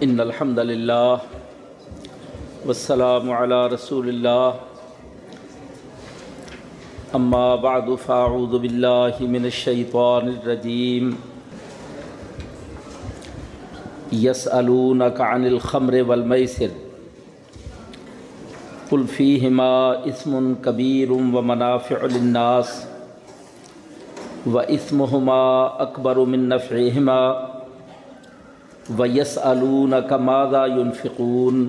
ان الحمد للہ والسلام علی رسول اللہ اما بعد فاعوذ باللہ من الشیطان الرجیم یسألونک عن الخمر والمیسر قل فیہما اسم کبیر و منافع للناس و اسمہما اکبر من نفعہما و یس علون کمادا یونفقون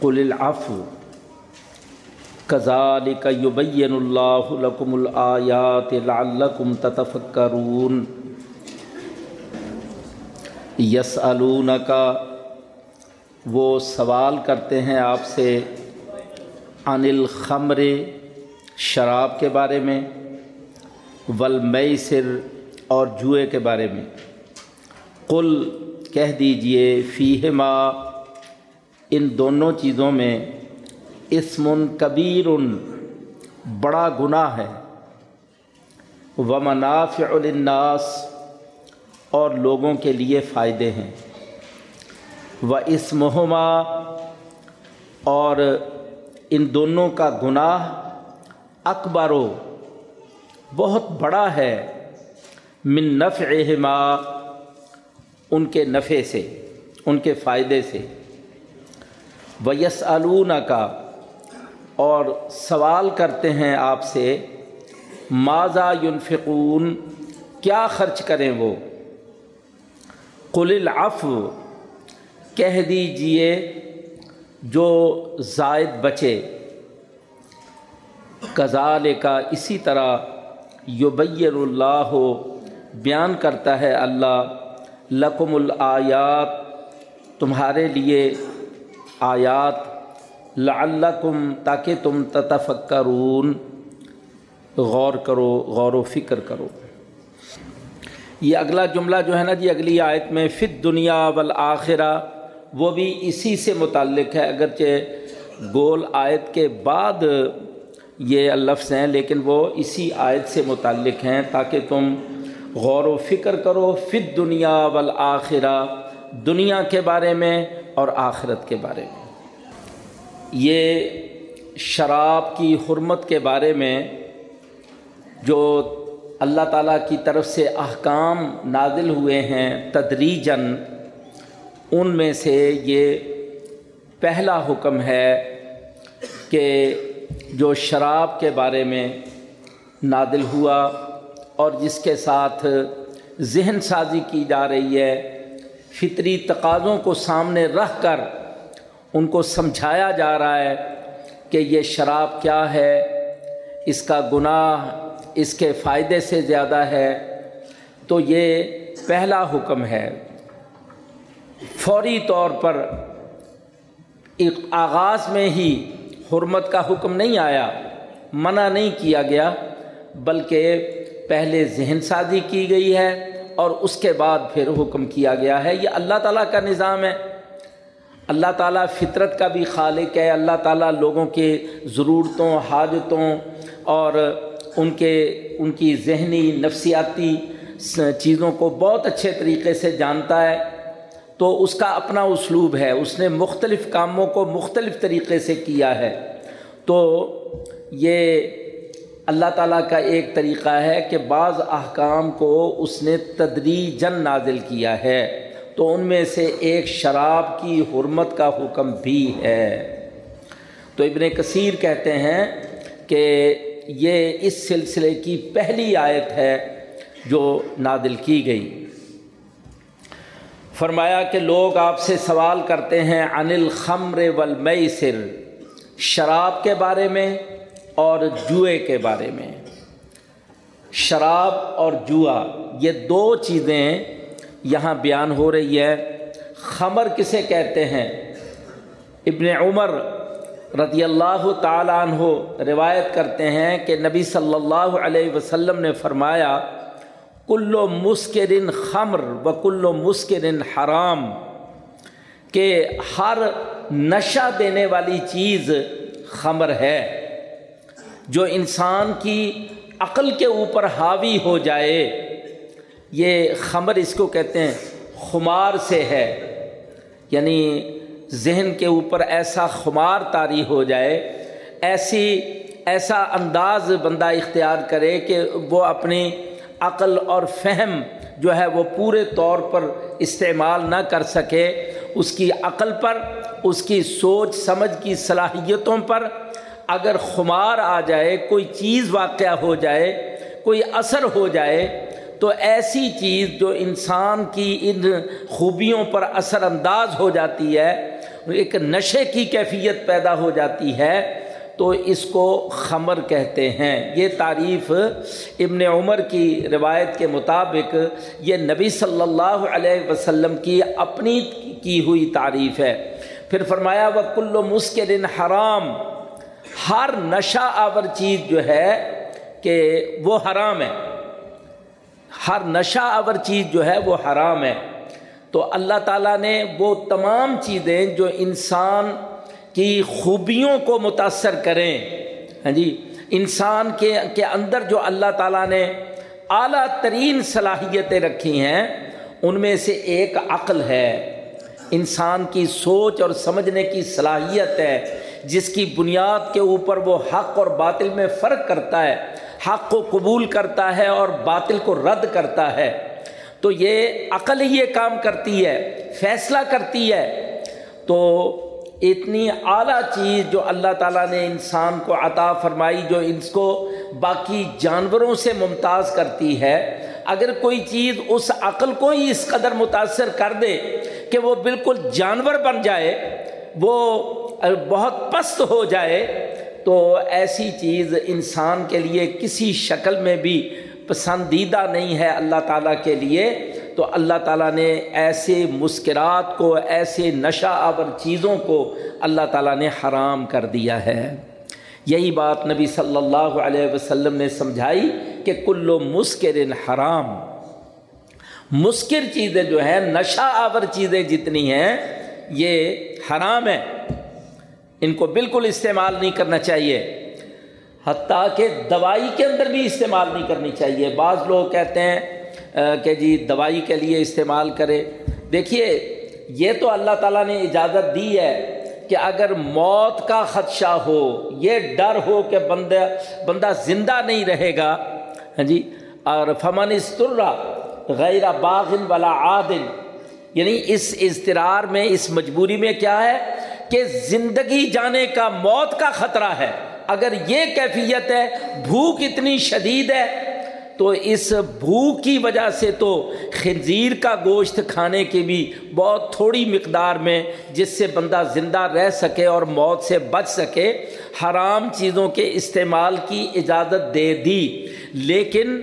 قل العفو کذالک یبین اللہ لکم الآیات لعلکم تتفکرون یس کا وہ سوال کرتے ہیں آپ سے عن الخمر شراب کے بارے میں والمیسر اور جوئے کے بارے میں قل کہہ دیجیے فیہما۔ ان دونوں چیزوں میں اسم کبیر بڑا گناہ ہے۔ و منافع للناس اور لوگوں کے لیے فائدے ہیں۔ و اسمہما اور ان دونوں کا گناہ اکبر و بہت بڑا ہے۔ من نفعہما ان کے نفع سے، ان کے فائدے سے۔ ویس کا اور سوال کرتے ہیں آپ سے ماضا ينفقون، کیا خرچ کریں وہ؟ قل العفو، کہہ دیجیے جو زائد بچے۔ کزال کا اسی طرح یبیر اللہ، بیان کرتا ہے اللہ لقم الآیات، تمہارے لیے آیات، لعلکم، تاکہ تم تتفکرون، غور کرو، غور و فکر کرو۔ یہ اگلا جملہ جو ہے نا جی اگلی آیت میں فت دنیا والآخرہ، وہ بھی اسی سے متعلق ہے۔ اگرچہ گول آیت کے بعد یہ لفظ ہیں، لیکن وہ اسی آیت سے متعلق ہیں، تاکہ تم غور و فکر کرو فت دنیا والآخرہ، دنیا کے بارے میں اور آخرت کے بارے میں۔ یہ شراب کی حرمت کے بارے میں جو اللہ تعالیٰ کی طرف سے احکام نازل ہوئے ہیں تدریجن ان میں سے یہ پہلا حکم ہے کہ جو شراب کے بارے میں نادل ہوا اور جس کے ساتھ ذہن سازی کی جا رہی ہے، فطری تقاضوں کو سامنے رکھ کر ان کو سمجھایا جا رہا ہے کہ یہ شراب کیا ہے، اس کا گناہ، اس کے فائدے سے زیادہ ہے۔ تو یہ پہلا حکم ہے۔ فوری طور پر آغاز میں ہی حرمت کا حکم نہیں آیا، منع نہیں کیا گیا، بلکہ پہلے ذہن سازی کی گئی ہے اور اس کے بعد پھر حکم کیا گیا ہے۔ یہ اللہ تعالیٰ کا نظام ہے۔ اللہ تعالیٰ فطرت کا بھی خالق ہے۔ اللہ تعالیٰ لوگوں کے ضرورتوں، حاجتوں اور ان کے، ان کی ذہنی نفسیاتی چیزوں کو بہت اچھے طریقے سے جانتا ہے۔ تو اس کا اپنا اسلوب ہے۔ اس نے مختلف کاموں کو مختلف طریقے سے کیا ہے۔ تو یہ اللہ تعالیٰ کا ایک طریقہ ہے کہ بعض احکام کو اس نے تدریجن نازل کیا ہے، تو ان میں سے ایک شراب کی حرمت کا حکم بھی ہے۔ تو ابن کثیر کہتے ہیں کہ یہ اس سلسلے کی پہلی آیت ہے جو نادل کی گئی۔ فرمایا کہ لوگ آپ سے سوال کرتے ہیں انل خمر والمیسر، شراب کے بارے میں؟ اور جوئے کے بارے میں۔ شراب اور جوا یہ دو چیزیں یہاں بیان ہو رہی ہے۔ خمر کسے کہتے ہیں؟ ابن عمر رضی اللہ تعالیٰ عنہ روایت کرتے ہیں کہ نبی صلی اللہ علیہ وسلم نے فرمایا کلو مسکرن خمر و کلو مسکرن حرام، کہ ہر نشہ دینے والی چیز خمر ہے۔ جو انسان کی عقل کے اوپر حاوی ہو جائے، یہ خمر اس کو کہتے ہیں خمار سے ہے۔ یعنی ذہن کے اوپر ایسا خمار طاری ہو جائے، ایسی، ایسا انداز بندہ اختیار کرے کہ وہ اپنی عقل اور فہم جو ہے وہ پورے طور پر استعمال نہ کر سکے۔ اس کی عقل پر، اس کی سوچ سمجھ کی صلاحیتوں پر اگر خمار آ جائے، کوئی چیز واقعہ ہو جائے، کوئی اثر ہو جائے، تو ایسی چیز جو انسان کی ان خوبیوں پر اثر انداز ہو جاتی ہے، ایک نشے کی کیفیت پیدا ہو جاتی ہے، تو اس کو خمر کہتے ہیں۔ یہ تعریف ابن عمر کی روایت کے مطابق یہ نبی صلی اللہ علیہ وسلم کی اپنی کی ہوئی تعریف ہے۔ پھر فرمایا وہ کلو مسکل حرام ہر نشہ آور چیز جو ہے کہ وہ حرام ہے۔ ہر نشہ آور چیز جو ہے وہ حرام ہے۔ تو اللہ تعالیٰ نے وہ تمام چیزیں جو انسان کی خوبیوں کو متاثر کریں ہاں جی انسان کے کے اندر جو اللہ تعالیٰ نے اعلیٰ ترین صلاحیتیں رکھی ہیں، ان میں سے ایک عقل ہے۔ انسان کی سوچ اور سمجھنے کی صلاحیت ہے۔ جس کی بنیاد کے اوپر وہ حق اور باطل میں فرق کرتا ہے، حق کو قبول کرتا ہے اور باطل کو رد کرتا ہے۔ تو یہ عقل ہی یہ کام کرتی ہے، فیصلہ کرتی ہے۔ تو اتنی اعلیٰ چیز جو اللہ تعالیٰ نے انسان کو عطا فرمائی، جو اس کو باقی جانوروں سے ممتاز کرتی ہے، اگر کوئی چیز اس عقل کو ہی اس قدر متاثر کر دے کہ وہ بالکل جانور بن جائے، وہ بہت پست ہو جائے تو ایسی چیز انسان کے لیے کسی شکل میں بھی پسندیدہ نہیں ہے اللہ تعالیٰ کے لیے۔ تو اللہ تعالیٰ نے ایسے مسکرات کو، ایسے نشہ آور چیزوں کو اللہ تعالیٰ نے حرام کر دیا ہے۔ یہی بات نبی صلی اللہ علیہ وسلم نے سمجھائی کہ کلو مسکر حرام۔ مسکر چیزیں جو ہیں، نشہ آور چیزیں جتنی ہیں، یہ حرام ہیں۔ ان کو بالکل استعمال نہیں کرنا چاہیے، حتیٰ کہ دوائی کے اندر بھی استعمال نہیں کرنی چاہیے۔ بعض لوگ کہتے ہیں کہ جی دوائی کے لیے استعمال کرے۔ دیکھیے، یہ تو اللہ تعالیٰ نے اجازت دی ہے کہ اگر موت کا خدشہ ہو، یہ ڈر ہو کہ بندہ بندہ زندہ نہیں رہے گا۔ ہاں جی اور فمن استرا غیر باغن والا عادن یعنی اس اضطرار میں، اس مجبوری میں کیا ہے؟ کہ زندگی جانے کا موت کا خطرہ ہے۔ اگر یہ کیفیت ہے، بھوک اتنی شدید ہے، تو اس بھوک کی وجہ سے تو خنزیر کا گوشت کھانے کی بھی بہت تھوڑی مقدار میں جس سے بندہ زندہ رہ سکے اور موت سے بچ سکے، حرام چیزوں کے استعمال کی اجازت دے دی۔ لیکن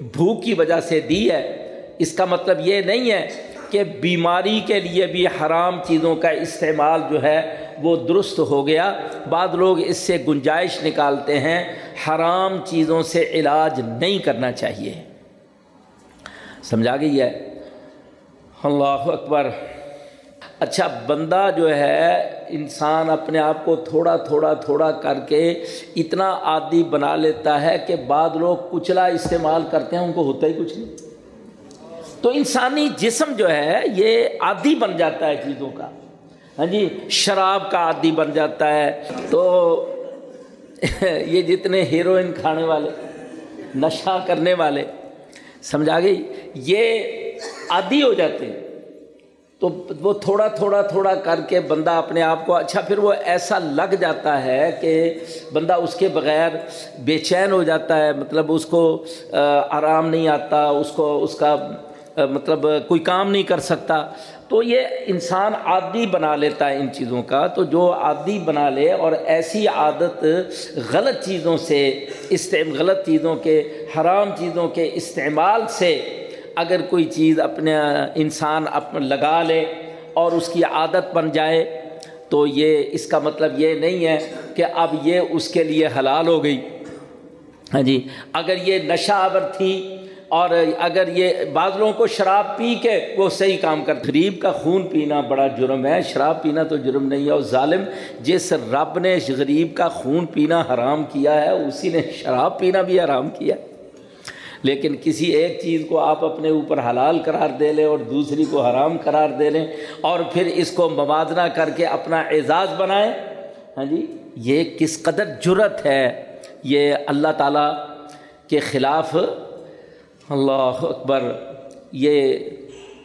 بھوک کی وجہ سے دی ہے۔ اس کا مطلب یہ نہیں ہے کہ بیماری کے لیے بھی حرام چیزوں کا استعمال جو ہے وہ درست ہو گیا۔ بعض لوگ اس سے گنجائش نکالتے ہیں۔ حرام چیزوں سے علاج نہیں کرنا چاہیے۔ سمجھا گئی ہے؟ اللہ اکبر۔ اچھا بندہ جو ہے، انسان اپنے آپ کو تھوڑا تھوڑا تھوڑا کر کے اتنا عادی بنا لیتا ہے کہ بعض لوگ کچلا استعمال کرتے ہیں، ان کو ہوتا ہی کچھ نہیں۔ تو انسانی جسم جو ہے یہ عادی بن جاتا ہے چیزوں کا۔ ہاں جی شراب کا عادی بن جاتا ہے۔ تو یہ جتنے ہیروئن کھانے والے، نشہ کرنے والے، سمجھا گئی؟ یہ عادی ہو جاتے ہیں۔ تو وہ تھوڑا تھوڑا تھوڑا کر کے بندہ اپنے آپ کو اچھا پھر وہ ایسا لگ جاتا ہے کہ بندہ اس کے بغیر بے چین ہو جاتا ہے۔ مطلب اس کو آرام نہیں آتا، اس کو، اس کا مطلب کوئی کام نہیں کر سکتا۔ تو یہ انسان عادی بنا لیتا ہے ان چیزوں کا۔ تو جو عادی بنا لے اور ایسی عادت غلط چیزوں سے غلط چیزوں کے، حرام چیزوں کے استعمال سے اگر کوئی چیز اپنے انسان اپنے لگا لے اور اس کی عادت بن جائے، تو یہ اس کا مطلب یہ نہیں ہے کہ اب یہ اس کے لیے حلال ہو گئی۔ ہاں جی اگر یہ نشہ آور تھی اور اگر یہ بعض لوگوں کو شراب پی کے وہ صحیح کام کر غریب کا خون پینا بڑا جرم ہے۔ شراب پینا تو جرم نہیں ہے۔ اور ظالم جس رب نے غریب کا خون پینا حرام کیا ہے، اسی نے شراب پینا بھی حرام کیا لیکن کسی ایک چیز کو آپ اپنے اوپر حلال قرار دے لیں اور دوسری کو حرام قرار دے لیں اور پھر اس کو موازنہ کر کے اپنا اعزاز بنائیں۔ ہاں جی یہ کس قدر جرت ہے۔ یہ اللہ تعالیٰ کے خلاف اللہ اکبر، یہ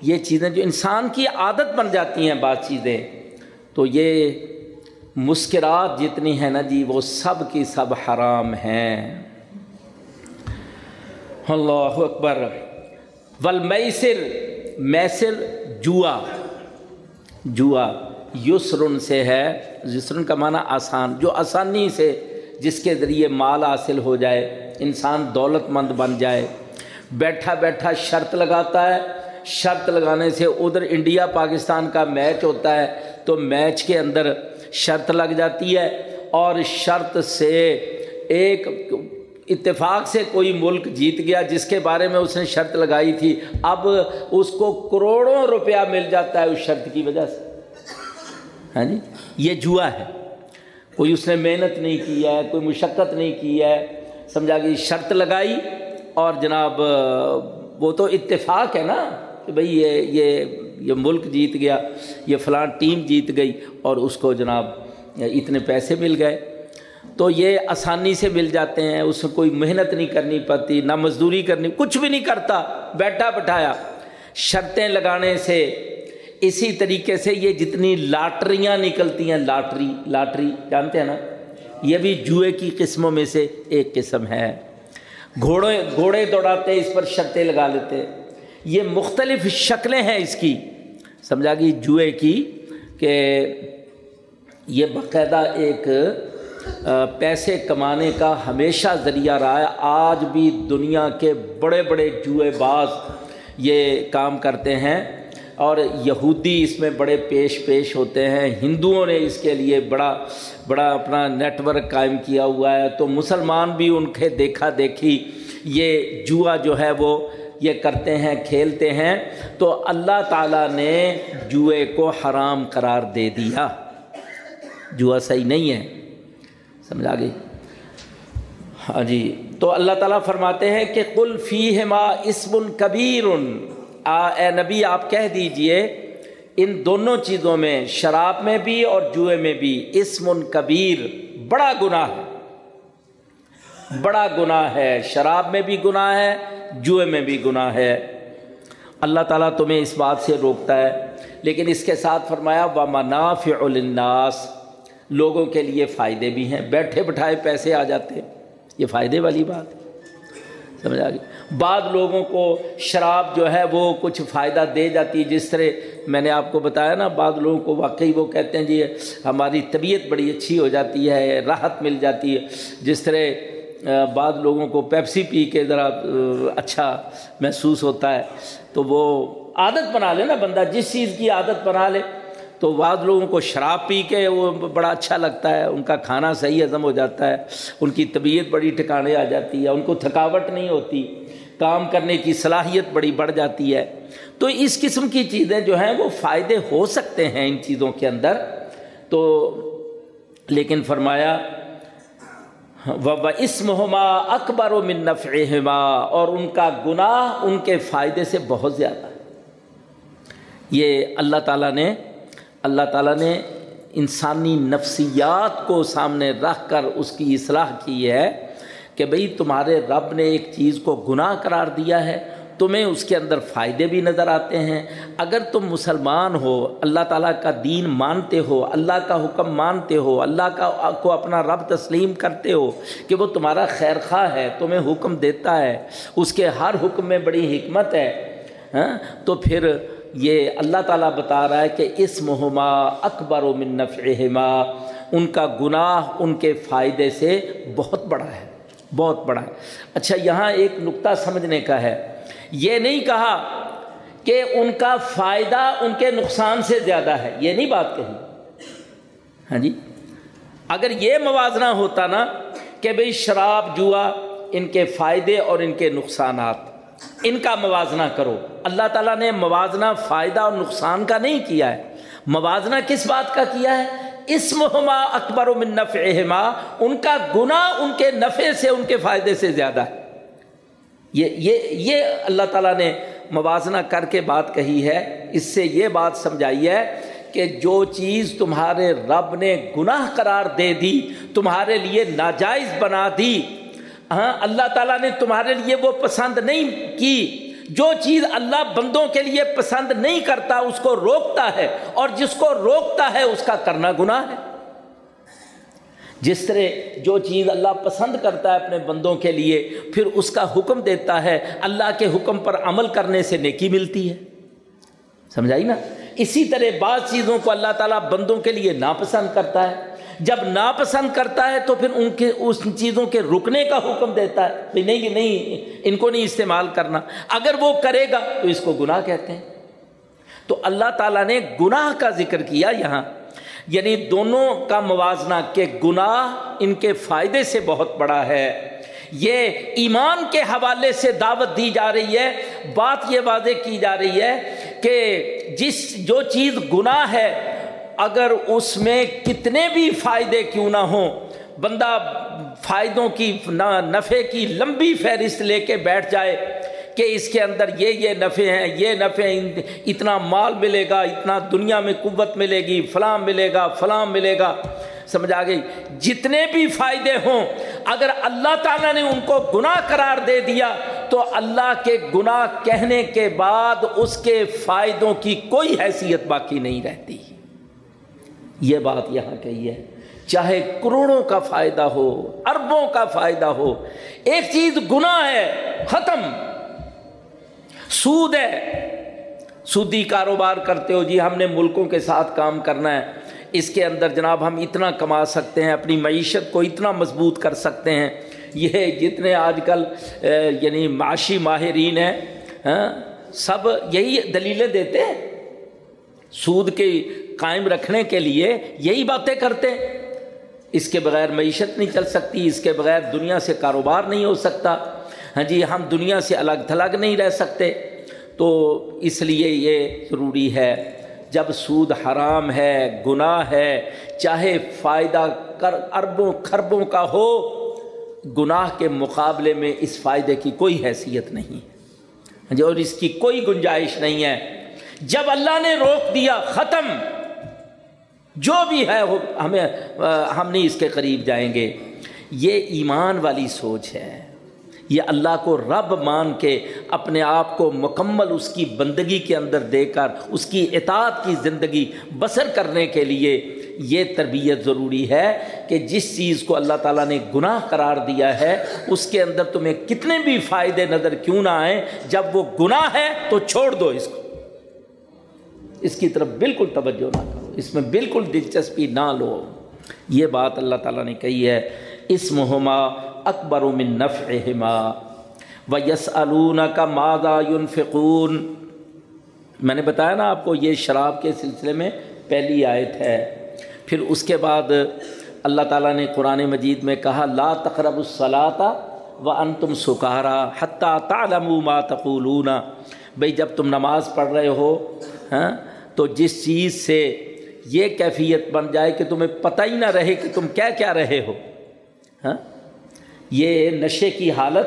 یہ چیزیں جو انسان کی عادت بن جاتی ہیں بعض چیزیں، تو یہ مسکرات جتنی ہیں نا جی وہ سب کی سب حرام ہیں۔ اللہ اکبر۔ والمیسر، میسر جوا جوا یسرن سے ہے۔ یسرن کا معنی آسان، جو آسانی سے جس کے ذریعے مال حاصل ہو جائے، انسان دولت مند بن جائے۔ بیٹھا بیٹھا شرط لگاتا ہے۔ شرط لگانے سے ادھر انڈیا پاکستان کا میچ ہوتا ہے۔ تو میچ کے اندر شرط لگ جاتی ہے اور شرط سے ایک اتفاق سے کوئی ملک جیت گیا جس کے بارے میں اس نے شرط لگائی تھی۔ اب اس کو کروڑوں روپیہ مل جاتا ہے اس شرط کی وجہ سے۔ ہاں جی؟ یہ جوا ہے۔ کوئی اس نے محنت نہیں کی ہے، کوئی مشقت نہیں کی ہے۔ سمجھا کہ شرط لگائی۔ اور جناب وہ تو اتفاق ہے نا کہ بھئی یہ یہ یہ ملک جیت گیا، یہ فلاں ٹیم جیت گئی اور اس کو جناب اتنے پیسے مل گئے۔ تو یہ آسانی سے مل جاتے ہیں، اس میں کوئی محنت نہیں کرنی پڑتی، نہ مزدوری کرنی، کچھ بھی نہیں کرتا، بیٹھا بٹھایا۔ شرطیں لگانے سے، اسی طریقے سے یہ جتنی لاٹریاں نکلتی ہیں، لاٹری لاٹری، جانتے ہیں نا؟ یہ بھی جوئے کی قسموں میں سے ایک قسم ہے۔ گھوڑے گھوڑے دوڑاتے، اس پر شرطیں لگا لیتے۔ یہ مختلف شکلیں ہیں اس کی۔ سمجھا گئی جوئے کی کہ یہ باقاعدہ ایک پیسے کمانے کا ہمیشہ ذریعہ رہا ہے۔ آج بھی دنیا کے بڑے بڑے جوئے باز یہ کام کرتے ہیں۔ اور یہودی اس میں بڑے پیش پیش ہوتے ہیں۔ ہندوؤں نے اس کے لیے بڑا بڑا اپنا نیٹ ورک قائم کیا ہوا ہے۔ تو مسلمان بھی ان کے دیکھا دیکھی یہ جوا جو ہے وہ یہ کرتے ہیں، کھیلتے ہیں۔ تو اللہ تعالیٰ نے جوئے کو حرام قرار دے دیا۔ جوا صحیح نہیں ہے۔ سمجھا گئی؟ ہاں جی۔ تو اللہ تعالیٰ فرماتے ہیں کہ کل فی ہے ماں اسم کبیر اے نبی، آپ کہہ دیجیے، ان دونوں چیزوں میں، شراب میں بھی اور جوئے میں بھی، اسم کبیر بڑا گناہ ہے۔ بڑا گناہ ہے۔ شراب میں بھی گناہ ہے، جوئے میں بھی گناہ ہے۔ اللہ تعالیٰ تمہیں اس بات سے روکتا ہے۔ لیکن اس کے ساتھ فرمایا و مناف الناس لوگوں کے لیے فائدے بھی ہیں۔ بیٹھے بٹھائے پیسے آ جاتے یہ فائدے والی بات ہے۔ سمجھا گئی۔ بعض لوگوں کو شراب جو ہے وہ کچھ فائدہ دے جاتی ہے، جس طرح میں نے آپ کو بتایا نا، بعض لوگوں کو واقعی وہ کہتے ہیں جی ہماری طبیعت بڑی اچھی ہو جاتی ہے، راحت مل جاتی ہے۔ جس طرح بعض لوگوں کو پیپسی پی کے ذرا اچھا محسوس ہوتا ہے۔ تو وہ عادت بنا لے نا بندہ، جس چیز کی عادت بنا لے۔ تو بعض لوگوں کو شراب پی کے وہ بڑا اچھا لگتا ہے، ان کا کھانا صحیح ہضم ہو جاتا ہے، ان کی طبیعت بڑی ٹھکانے آ جاتی ہے، ان کو تھکاوٹ نہیں ہوتی، کام کرنے کی صلاحیت بڑی بڑھ جاتی ہے۔ تو اس قسم کی چیزیں جو ہیں وہ فائدے ہو سکتے ہیں ان چیزوں کے اندر۔ تو لیکن فرمایا، و اسمہما اکبر و منفعہما اور ان کا گناہ ان کے فائدے سے بہت زیادہ ہے۔ یہ اللہ تعالیٰ نے اللہ تعالیٰ نے انسانی نفسیات کو سامنے رکھ کر اس کی اصلاح کی ہے کہ بھئی تمہارے رب نے ایک چیز کو گناہ قرار دیا ہے، تمہیں اس کے اندر فائدے بھی نظر آتے ہیں۔ اگر تم مسلمان ہو، اللہ تعالیٰ کا دین مانتے ہو، اللہ کا حکم مانتے ہو، اللہ کا کو اپنا رب تسلیم کرتے ہو کہ وہ تمہارا خیر خواہ ہے، تمہیں حکم دیتا ہے، اس کے ہر حکم میں بڑی حکمت ہے ہاں؟ تو پھر یہ اللہ تعالیٰ بتا رہا ہے کہ اس مہما اکبر و منفعہما ان کا گناہ ان کے فائدے سے بہت بڑا ہے، بہت بڑا ہے۔ اچھا یہاں ایک نقطہ سمجھنے کا ہے۔ یہ نہیں کہا کہ ان کا فائدہ ان کے نقصان سے زیادہ ہے، یہ نہیں بات کہی۔ ہاں جی؟ اگر یہ موازنہ ہوتا نا کہ بھئی شراب جوا، ان کے فائدے اور ان کے نقصانات۔ ان کا موازنہ کرو۔ اللہ تعالیٰ نے موازنہ فائدہ اور نقصان کا نہیں کیا ہے۔ موازنہ کس بات کا کیا ہے؟ اسمہما اکبر و من نفعہما۔ ان کا گناہ ان کے نفع سے، ان کے فائدے سے زیادہ ہے۔ یہ یہ یہ اللہ تعالیٰ نے موازنہ کر کے بات کہی ہے۔ اس سے یہ بات سمجھائی ہے کہ جو چیز تمہارے رب نے گناہ قرار دے دی، تمہارے لیے ناجائز بنا دی ہاں اللہ تعالیٰ نے تمہارے لیے وہ پسند نہیں کی۔ جو چیز اللہ بندوں کے لیے پسند نہیں کرتا، اس کو روکتا ہے۔ اور جس کو روکتا ہے، اس کا کرنا گناہ ہے۔ جس طرح جو چیز اللہ پسند کرتا ہے اپنے بندوں کے لیے، پھر اس کا حکم دیتا ہے۔ اللہ کے حکم پر عمل کرنے سے نیکی ملتی ہے۔ سمجھائی نا؟ اسی طرح بعض چیزوں کو اللہ تعالیٰ بندوں کے لیے ناپسند کرتا ہے۔ جب ناپسند کرتا ہے تو پھر ان کے اس چیزوں کے رکنے کا حکم دیتا ہے بھائی نہیں نہیں، ان کو نہیں استعمال کرنا۔ اگر وہ کرے گا تو اس کو گناہ کہتے ہیں۔ تو اللہ تعالیٰ نے گناہ کا ذکر کیا یہاں۔ یعنی دونوں کا موازنہ کہ گناہ ان کے فائدے سے بہت بڑا ہے۔ یہ ایمان کے حوالے سے دعوت دی جا رہی ہے۔ بات یہ واضح کی جا رہی ہے کہ جس جو چیز گناہ ہے اگر اس میں کتنے بھی فائدے کیوں نہ ہوں، بندہ فائدوں کی نفع کی لمبی فہرست لے کے بیٹھ جائے کہ اس کے اندر یہ یہ نفع ہیں، یہ نفع اتنا مال ملے گا، اتنا دنیا میں قوت ملے گی، فلاں ملے گا، فلاں ملے گا۔ سمجھا گئی؟ جتنے بھی فائدے ہوں، اگر اللہ تعالیٰ نے ان کو گناہ قرار دے دیا، تو اللہ کے گناہ کہنے کے بعد اس کے فائدوں کی کوئی حیثیت باقی نہیں رہتی۔ یہ بات یہاں کہی ہے۔ چاہے کروڑوں کا فائدہ ہو، اربوں کا فائدہ ہو، ایک چیز گناہ ہے، ختم۔ سود ہے۔ سودی کاروبار کرتے ہو جی ہم نے ملکوں کے ساتھ کام کرنا ہے۔ اس کے اندر جناب ہم اتنا کما سکتے ہیں، اپنی معیشت کو اتنا مضبوط کر سکتے ہیں۔ یہ جتنے آج کل یعنی معاشی ماہرین ہیں ہاں، سب یہی دلیلیں دیتے ہیں۔ سود کے قائم رکھنے کے لیے یہی باتیں کرتے ہیں۔ اس کے بغیر معیشت نہیں چل سکتی، اس کے بغیر دنیا سے کاروبار نہیں ہو سکتا۔ ہاں جی ہم دنیا سے الگ تھلگ نہیں رہ سکتے۔ تو اس لیے یہ ضروری ہے، جب سود حرام ہے، گناہ ہے، چاہے فائدہ کر اربوں خربوں کا ہو، گناہ کے مقابلے میں اس فائدے کی کوئی حیثیت نہیں۔ ہاں جی اور اس کی کوئی گنجائش نہیں ہے۔ جب اللہ نے روک دیا، ختم۔ جو بھی ہے ہمیں ہم نہیں اس کے قریب جائیں گے۔ یہ ایمان والی سوچ ہے۔ یہ اللہ کو رب مان کے اپنے آپ کو مکمل اس کی بندگی کے اندر دے کر، اس کی اطاعت کی زندگی بسر کرنے کے لیے یہ تربیت ضروری ہے کہ جس چیز کو اللہ تعالیٰ نے گناہ قرار دیا ہے، اس کے اندر تمہیں کتنے بھی فائدے نظر کیوں نہ آئیں، جب وہ گناہ ہے تو چھوڑ دو اس کو۔ اس کی طرف بالکل توجہ نہ کرو۔ اس میں بالکل دلچسپی نہ لو۔ یہ بات اللہ تعالیٰ نے کہی ہے اس مہما اکبر و من نفعہما و یس کا مادہ فقون میں نے بتایا نا آپ کو، یہ شراب کے سلسلے میں پہلی آیت ہے۔ پھر اس کے بعد اللہ تعالیٰ نے قرآن مجید میں کہا، لا تقرب الصلاۃ و ان تم سکارا حتیٰ تعلم ما تقولون۔ بھئی جب تم نماز پڑھ رہے ہو ہاں تو جس چیز سے یہ کیفیت بن جائے کہ تمہیں پتہ ہی نہ رہے کہ تم کیا کیا رہے ہو۔ ہاں؟ یہ نشے کی حالت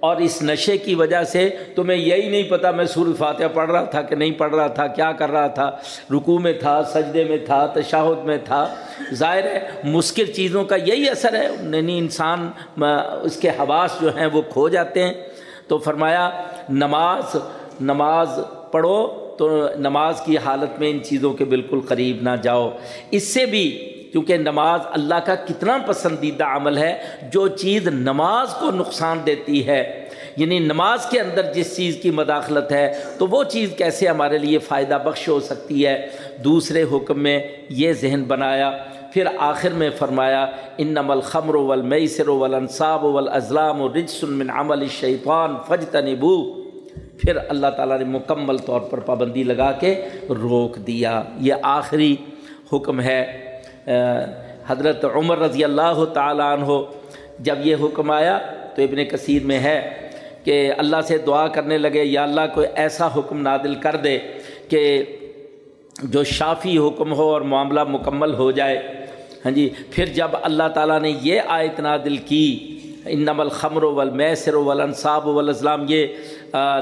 اور اس نشے کی وجہ سے تمہیں یہی نہیں پتا میں سور فاتحہ پڑھ رہا تھا کہ نہیں پڑھ رہا تھا، کیا کر رہا تھا۔ رکوع میں تھا، سجدے میں تھا، تشاہد میں تھا۔ ظاہر ہے، مشکل چیزوں کا یہی اثر ہے۔ یعنی انسان اس کے حواس جو ہیں وہ کھو جاتے ہیں۔ تو فرمایا، نماز نماز پڑھو۔ تو نماز کی حالت میں ان چیزوں کے بالکل قریب نہ جاؤ۔ اس سے بھی کیونکہ نماز اللہ کا کتنا پسندیدہ عمل ہے، جو چیز نماز کو نقصان دیتی ہے یعنی نماز کے اندر جس چیز کی مداخلت ہے، تو وہ چیز کیسے ہمارے لیے فائدہ بخش ہو سکتی ہے۔ دوسرے حکم میں یہ ذہن بنایا، پھر آخر میں فرمایا ان نمل خمر ولمسر ولنصاب ولازلام و من عمل الشیطان فجتنبو پھر اللہ تعالیٰ نے مکمل طور پر پابندی لگا کے روک دیا۔ یہ آخری حکم ہے۔ حضرت عمر رضی اللہ تعالیٰ عنہ، جب یہ حکم آیا تو ابن کثیر میں ہے کہ اللہ سے دعا کرنے لگے، یا اللہ کوئی ایسا حکم نادل کر دے کہ جو شافی حکم ہو اور معاملہ مکمل ہو جائے۔ ہاں جی پھر جب اللہ تعالیٰ نے یہ آیت نادل کی انم الخمر والمیسر والانصاب والازلام، یہ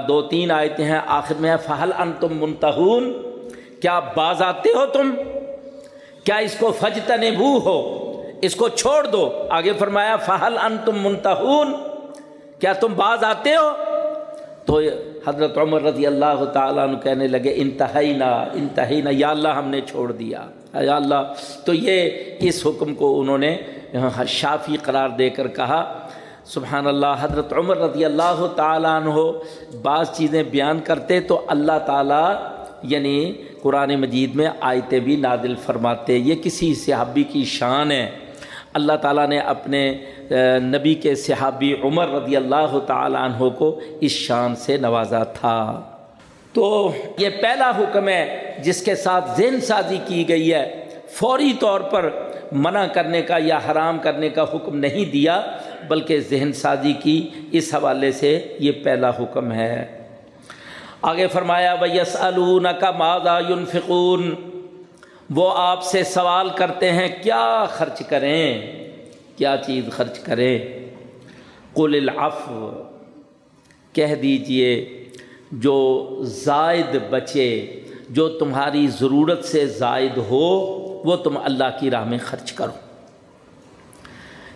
دو تین آیتیں ہیں، آخر میں فہل ان تم منتہون کیا باز آتے ہو تم؟ کیا اس کو فجتن ہو؟ اس کو چھوڑ دو۔ آگے فرمایا فہل ان تم منتہون کیا تم باز آتے ہو؟ تو حضرت عمر رضی اللہ تعالیٰ عنہ کہنے لگے انتہائی نہ انتہائی نہ یا اللہ ہم نے چھوڑ دیا۔ یا اللہ، تو یہ اس حکم کو انہوں نے شافی قرار دے کر کہا۔ سبحان اللہ، حضرت عمر رضی اللہ تعالیٰ عنہ بعض چیزیں بیان کرتے تو اللہ تعالیٰ یعنی قرآن مجید میں آیتیں بھی نادل فرماتے۔ یہ کسی صحابی کی شان ہے۔ اللہ تعالیٰ نے اپنے نبی کے صحابی عمر رضی اللہ تعالیٰ عنہ کو اس شان سے نوازا تھا۔ تو یہ پہلا حکم ہے جس کے ساتھ ذہن سازی کی گئی ہے۔ فوری طور پر منع کرنے کا یا حرام کرنے کا حکم نہیں دیا۔ بلکہ ذہن سازی کی اس حوالے سے یہ پہلا حکم ہے۔ آگے فرمایا بس کا مادہ یونفقون وہ آپ سے سوال کرتے ہیں، کیا خرچ کریں؟ کیا چیز خرچ کریں؟ قل العفو، کہہ دیجیے، جو زائد بچے، جو تمہاری ضرورت سے زائد ہو، وہ تم اللہ کی راہ میں خرچ کرو۔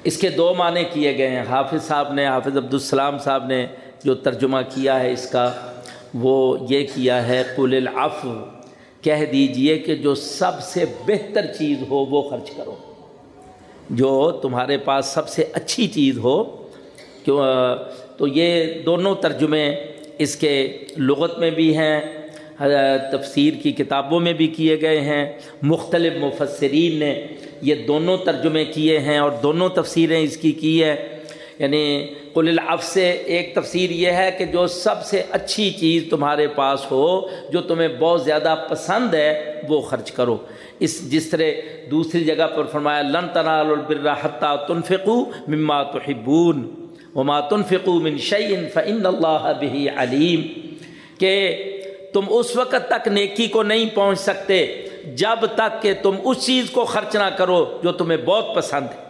اس کے دو معنی کیے گئے ہیں۔ حافظ صاحب نے، حافظ عبدالسلام صاحب نے جو ترجمہ کیا ہے اس کا، وہ یہ کیا ہے، قل العفو، کہہ دیجیے کہ جو سب سے بہتر چیز ہو وہ خرچ کرو۔ جو تمہارے پاس سب سے اچھی چیز ہو، کیوں، تو یہ دونوں ترجمے اس کے لغت میں بھی ہیں، تفسیر کی کتابوں میں بھی کیے گئے ہیں۔ مختلف مفسرین نے یہ دونوں ترجمے کیے ہیں اور دونوں تفسیریں اس کی کی ہے۔ یعنی قل العف سے ایک تفسیر یہ ہے کہ جو سب سے اچھی چیز تمہارے پاس ہو، جو تمہیں بہت زیادہ پسند ہے، وہ خرچ کرو۔ اس جس طرح دوسری جگہ پر فرمایا، لن تنال البر حتیٰ تنفقو مما تحبون وما تنفقو من شعین فعن اللہ بہ علیم کہ تم اس وقت تک نیکی کو نہیں پہنچ سکتے۔ جب تک کہ تم اس چیز کو خرچ نہ کرو جو تمہیں بہت پسند ہے۔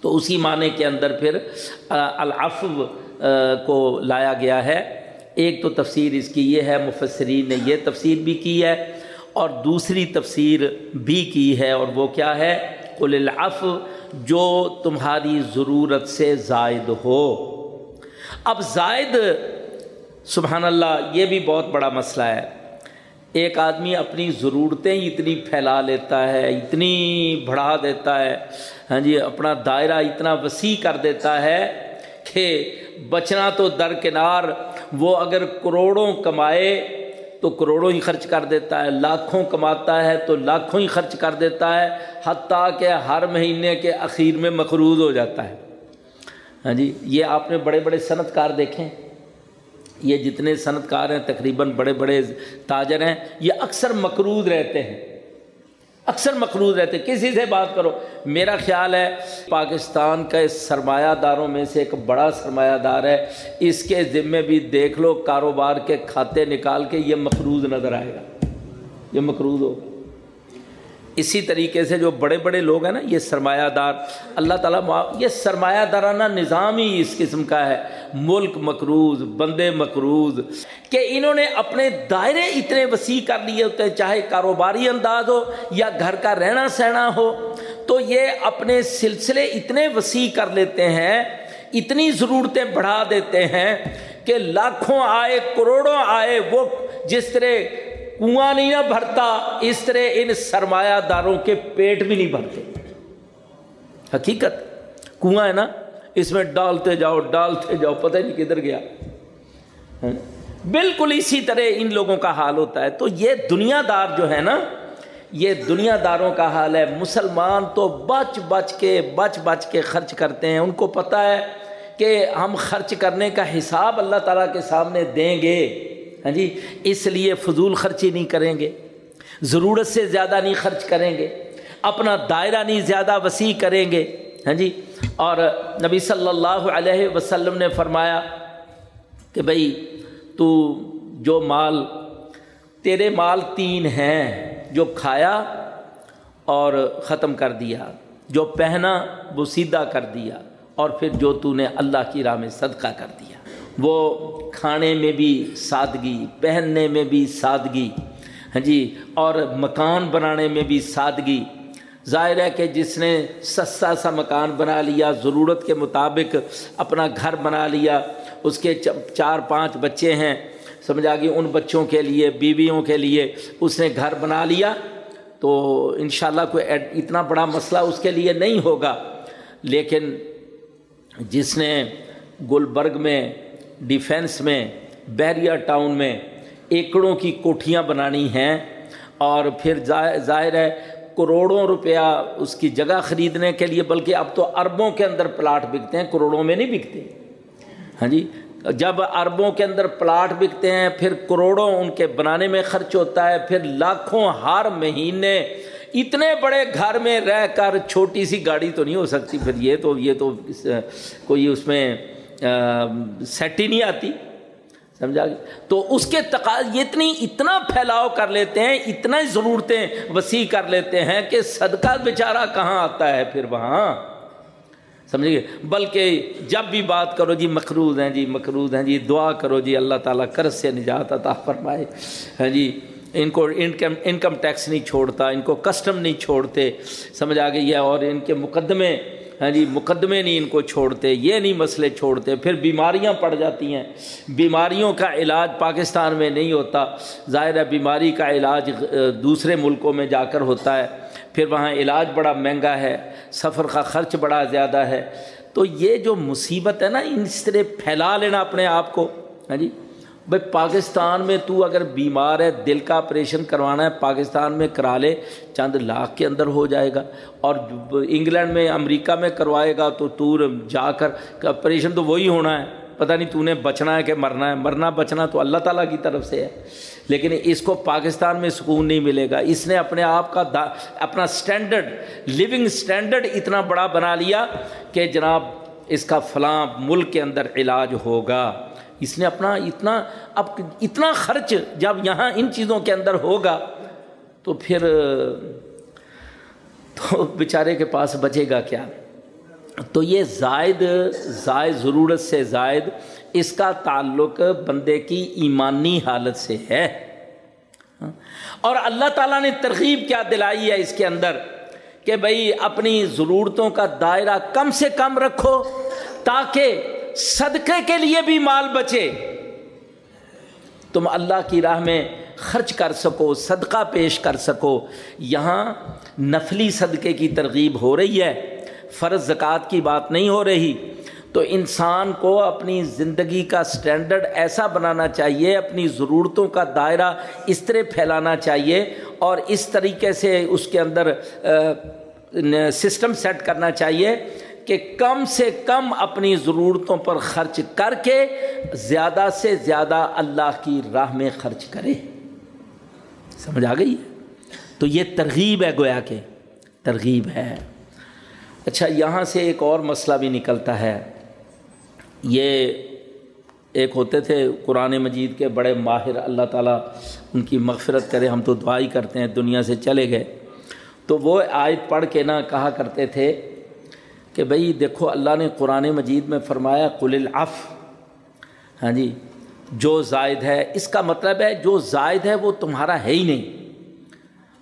تو اسی معنی کے اندر پھر العفو کو لایا گیا ہے۔ ایک تو تفسیر اس کی یہ ہے، مفسرین نے یہ تفسیر بھی کی ہے اور دوسری تفسیر بھی کی ہے اور وہ کیا ہے؟ قل العفو، جو تمہاری ضرورت سے زائد ہو۔ اب زائد، سبحان اللہ، یہ بھی بہت بڑا مسئلہ ہے۔ ایک آدمی اپنی ضرورتیں اتنی پھیلا لیتا ہے، اتنی بڑھا دیتا ہے ہاں جی اپنا دائرہ اتنا وسیع کر دیتا ہے کہ بچنا تو درکنار، وہ اگر کروڑوں کمائے تو کروڑوں ہی خرچ کر دیتا ہے، لاکھوں کماتا ہے تو لاکھوں ہی خرچ کر دیتا ہے، حتیٰ کہ ہر مہینے کے اخیر میں مقروض ہو جاتا ہے۔ ہاں جی یہ آپ نے بڑے بڑے صنعت کار دیکھیں یہ جتنے صنعت کار ہیں، تقریباً بڑے بڑے تاجر ہیں، یہ اکثر مقروض رہتے ہیں۔ اکثر مقروض رہتے کسی سے بات کرو۔ میرا خیال ہے، پاکستان کا اس سرمایہ داروں میں سے ایک بڑا سرمایہ دار ہے۔ اس کے ذمے بھی دیکھ لو، کاروبار کے کھاتے نکال کے یہ مقروض نظر آئے گا۔ یہ مقروض ہوگا۔ اسی طریقے سے جو بڑے بڑے لوگ ہیں نا، یہ سرمایہ دار، اللہ تعالیٰ یہ سرمایہ دارانہ نظام ہی اس قسم کا ہے۔ ملک مقروض، بندے مقروض۔ کہ انہوں نے اپنے دائرے اتنے وسیع کر لیے ہوتے ہیں چاہے کاروباری انداز ہو یا گھر کا رہنا سہنا ہو، تو یہ اپنے سلسلے اتنے وسیع کر لیتے ہیں، اتنی ضرورتیں بڑھا دیتے ہیں کہ لاکھوں آئے، کروڑوں آئے، وہ جس طرح کنواں نہیں نہ بھرتا، اس طرح ان سرمایہ داروں کے پیٹ بھی نہیں بھرتے۔ حقیقت، کنواں ہے نا، اس میں ڈالتے جاؤ ڈالتے جاؤ، پتہ نہیں کدھر گیا۔ بالکل اسی طرح ان لوگوں کا حال ہوتا ہے۔ تو یہ دنیا دار جو ہے نا، یہ دنیا داروں کا حال ہے۔ مسلمان تو بچ بچ کے، بچ بچ کے خرچ کرتے ہیں۔ ان کو پتہ ہے کہ ہم خرچ کرنے کا حساب اللہ تعالیٰ کے سامنے دیں گے۔ ہاں جی اس لیے فضول خرچی نہیں کریں گے، ضرورت سے زیادہ نہیں خرچ کریں گے، اپنا دائرہ نہیں زیادہ وسیع کریں گے ہاں جی۔ اور نبی صلی اللہ علیہ وسلم نے فرمایا کہ بھائی، تو جو مال، تیرے مال تین ہیں، جو کھایا اور ختم کر دیا، جو پہنا، وہ سیدھا کر دیا، اور پھر جو تو نے اللہ کی راہ میں صدقہ کر دیا۔ وہ کھانے میں بھی سادگی، پہننے میں بھی سادگی ہاں جی اور مکان بنانے میں بھی سادگی۔ ظاہر ہے کہ جس نے سستا سا مکان بنا لیا، ضرورت کے مطابق اپنا گھر بنا لیا، اس کے چار پانچ بچے ہیں سمجھا گئی، ان بچوں کے لیے، بیویوں کے لیے اس نے گھر بنا لیا، تو انشاءاللہ کوئی اتنا بڑا مسئلہ اس کے لیے نہیں ہوگا۔ لیکن جس نے گلبرگ میں ڈیفینس میں بیریا ٹاؤن میں ایکڑوں کی کوٹھیاں بنانی ہیں اور پھر ظاہر ہے کروڑوں روپیہ اس کی جگہ خریدنے کے لیے، بلکہ اب تو اربوں کے اندر پلاٹ بکتے ہیں، کروڑوں میں نہیں بکتے۔ ہاں جی؟ جب اربوں کے اندر پلاٹ بکتے ہیں، پھر کروڑوں ان کے بنانے میں خرچ ہوتا ہے، پھر لاکھوں ہر مہینے اتنے بڑے گھر میں رہ کر چھوٹی سی گاڑی تو نہیں ہو سکتی۔ پھر یہ تو یہ تو کوئی اس میں سیٹ ہی نہیں آتی، سمجھا؟ گیا تو اس کے تقاض اتنی، اتنا پھیلاؤ کر لیتے ہیں، اتنا ضرورتیں وسیع کر لیتے ہیں کہ صدقہ بیچارہ کہاں آتا ہے پھر وہاں؟ سمجھے؟ بلکہ جب بھی بات کرو جی مقروض ہیں جی مقروض ہیں جی دعا کرو جی اللہ تعالیٰ قرض سے نجات عطا فرمائے۔ ہاں جی ان کو انکم انکم ٹیکس نہیں چھوڑتا، ان کو کسٹم نہیں چھوڑتے سمجھ آ گئی ہے اور ان کے مقدمے ہاں جی مقدمے نہیں ان کو چھوڑتے، یہ نہیں مسئلے چھوڑتے، پھر بیماریاں پڑ جاتی ہیں۔ بیماریوں کا علاج پاکستان میں نہیں ہوتا۔ ظاہر ہے، بیماری کا علاج دوسرے ملکوں میں جا کر ہوتا ہے۔ پھر وہاں علاج بڑا مہنگا ہے، سفر کا خرچ بڑا زیادہ ہے۔ تو یہ جو مصیبت ہے نا اس طرح پھیلا لینا اپنے آپ کو۔ ہاں جی؟ بھائی پاکستان میں تو اگر بیمار ہے، دل کا آپریشن کروانا ہے، پاکستان میں کرا لے، چند لاکھ کے اندر ہو جائے گا۔ اور انگلینڈ میں، امریکہ میں کروائے گا تو تو جا کر آپریشن تو وہی ہونا ہے۔ پتہ نہیں تو نے بچنا ہے کہ مرنا ہے۔ مرنا، بچنا تو اللہ تعالیٰ کی طرف سے ہے۔ لیکن اس کو پاکستان میں سکون نہیں ملے گا۔ اس نے اپنے آپ کا دا اپنا سٹینڈرڈ لیونگ سٹینڈرڈ اتنا بڑا بنا لیا کہ جناب اس کا فلاں ملک کے اندر علاج ہوگا۔ اس نے اپنا اتنا اب اتنا خرچ جب یہاں ان چیزوں کے اندر ہوگا تو پھر، تو بیچارے کے پاس بچے گا کیا؟ تو یہ زائد زائد ضرورت سے زائد اس کا تعلق بندے کی ایمانی حالت سے ہے۔ اور اللہ تعالیٰ نے ترغیب کیا دلائی ہے اس کے اندر کہ بھائی اپنی ضرورتوں کا دائرہ کم سے کم رکھو تاکہ صدقے کے لیے بھی مال بچے، تم اللہ کی راہ میں خرچ کر سکو، صدقہ پیش کر سکو۔ یہاں نفلی صدقے کی ترغیب ہو رہی ہے، فرض زکوٰۃ کی بات نہیں ہو رہی۔ تو انسان کو اپنی زندگی کا سٹینڈرڈ ایسا بنانا چاہیے، اپنی ضرورتوں کا دائرہ اس طرح پھیلانا چاہیے اور اس طریقے سے اس کے اندر سسٹم سیٹ کرنا چاہیے۔ کہ کم سے کم اپنی ضرورتوں پر خرچ کر کے زیادہ سے زیادہ اللہ کی راہ میں خرچ کرے۔ سمجھ آ گئی؟ تو یہ ترغیب ہے گویا کہ ترغیب ہے۔ اچھا یہاں سے ایک اور مسئلہ بھی نکلتا ہے۔ یہ ایک ہوتے تھے قرآن مجید کے بڑے ماہر، اللہ تعالیٰ ان کی مغفرت کرے، ہم تو دعائی کرتے ہیں، دنیا سے چلے گئے۔ تو وہ آیت پڑھ کے نہ کہا کرتے تھے کہ بھئی دیکھو اللہ نے قرآن مجید میں فرمایا، قل العف۔ ہاں جی جو زائد ہے، اس کا مطلب ہے جو زائد ہے وہ تمہارا ہے ہی نہیں۔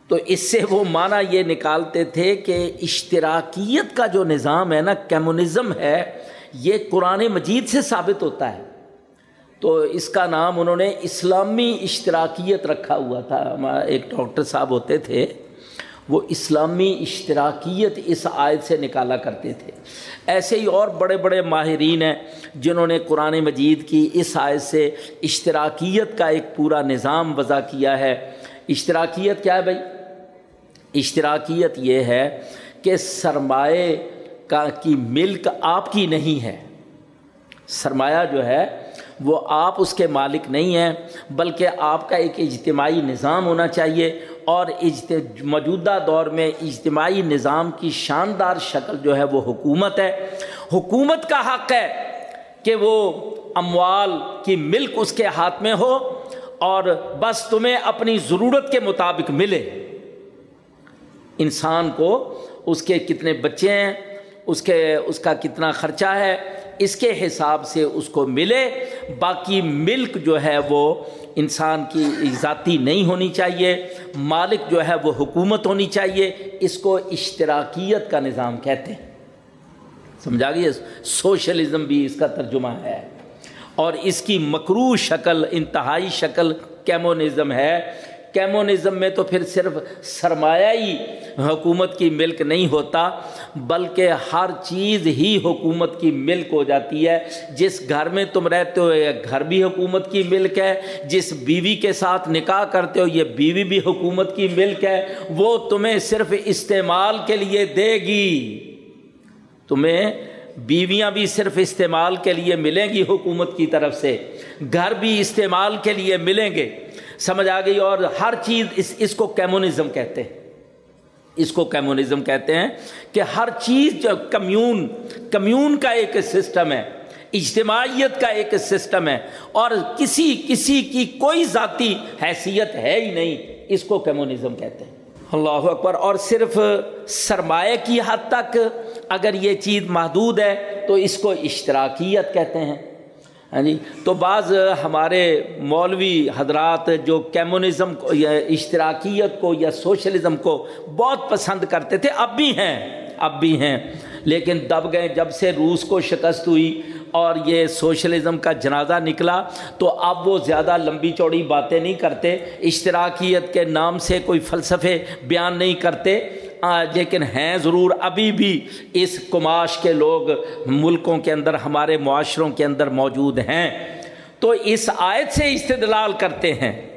تو اس سے وہ معنی یہ نکالتے تھے کہ اشتراکیت کا جو نظام ہے نا کیمونزم ہے، یہ قرآن مجید سے ثابت ہوتا ہے۔ تو اس کا نام انہوں نے اسلامی اشتراکیت رکھا ہوا تھا۔ ایک ڈاکٹر صاحب ہوتے تھے۔ وہ اسلامی اشتراکیت اس آیت سے نکالا کرتے تھے۔ ایسے ہی اور بڑے بڑے ماہرین ہیں جنہوں نے قرآن مجید کی اس آیت سے اشتراکیت کا ایک پورا نظام وضع کیا ہے۔ اشتراکیت کیا ہے بھائی؟ اشتراکیت یہ ہے کہ سرمایہ کا کی ملک آپ کی نہیں ہے۔ سرمایہ جو ہے وہ آپ اس کے مالک نہیں ہیں، بلکہ آپ کا ایک اجتماعی نظام ہونا چاہیے۔ اور موجودہ دور میں اجتماعی نظام کی شاندار شکل جو ہے وہ حکومت ہے۔ حکومت کا حق ہے کہ وہ اموال کی ملک اس کے ہاتھ میں ہو اور بس تمہیں اپنی ضرورت کے مطابق ملے۔ انسان کو اس کے کتنے بچے ہیں، اس کے اس کا کتنا خرچہ ہے اس کے حساب سے اس کو ملے۔ باقی ملک جو ہے وہ انسان کی ذاتی نہیں ہونی چاہیے، مالک جو ہے وہ حکومت ہونی چاہیے۔ اس کو اشتراکیت کا نظام کہتے ہیں۔ سمجھا گیا سوشلزم بھی اس کا ترجمہ ہے۔ اور اس کی مکرو شکل، انتہائی شکل کیمونزم ہے۔ کیمونزم میں تو پھر صرف سرمایہ ہی حکومت کی ملک نہیں ہوتا، بلکہ ہر چیز ہی حکومت کی ملک ہو جاتی ہے۔ جس گھر میں تم رہتے ہو، یہ گھر بھی حکومت کی ملک ہے۔ جس بیوی کے ساتھ نکاح کرتے ہو، یہ بیوی بھی حکومت کی ملک ہے۔ وہ تمہیں صرف استعمال کے لیے دے گی۔ تمہیں بیویاں بھی صرف استعمال کے لیے ملیں گی حکومت کی طرف سے۔ گھر بھی استعمال کے لیے ملیں گے۔ سمجھ آ گئی اور ہر چیز اس اس کو کیمونزم کہتے ہیں۔ اس کو کیمونزم کہتے ہیں کہ ہر چیز جو کمیون کمیون کا ایک سسٹم ہے، اجتماعیت کا ایک سسٹم ہے، اور کسی کسی کی کوئی ذاتی حیثیت ہے ہی نہیں۔ اس کو کیمونزم کہتے ہیں۔ اللہ اکبر۔ اور صرف سرمایہ کی حد تک اگر یہ چیز محدود ہے تو اس کو اشتراکیت کہتے ہیں۔ ہاں جی؟ تو بعض ہمارے مولوی حضرات جو کیمونزم کو یا اشتراکیت کو یا سوشلزم کو بہت پسند کرتے تھے، اب بھی ہیں، اب بھی ہیں۔ لیکن دب گئے، جب سے روس کو شکست ہوئی اور یہ سوشلزم کا جنازہ نکلا تو اب وہ زیادہ لمبی چوڑی باتیں نہیں کرتے۔ اشتراکیت کے نام سے کوئی فلسفے بیان نہیں کرتے۔ لیکن ہیں ضرور ابھی بھی اس کماش کے لوگ ملکوں کے اندر، ہمارے معاشروں کے اندر موجود ہیں۔ تو اس آیت سے استدلال کرتے ہیں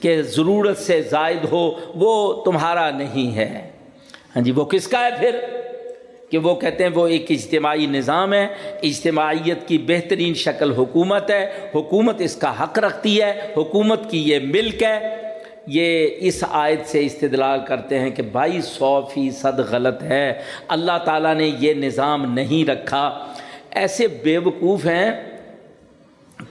کہ ضرورت سے زائد ہو، وہ تمہارا نہیں ہے۔ ہاں جی وہ کس کا ہے پھر؟ کہ وہ کہتے ہیں وہ ایک اجتماعی نظام ہے، اجتماعیت کی بہترین شکل حکومت ہے۔ حکومت اس کا حق رکھتی ہے، حکومت کی یہ ملک ہے۔ یہ اس آیت سے استدلال کرتے ہیں کہ بھائی سو فیصد غلط ہے۔ اللہ تعالیٰ نے یہ نظام نہیں رکھا۔ ایسے بے وقوف ہیں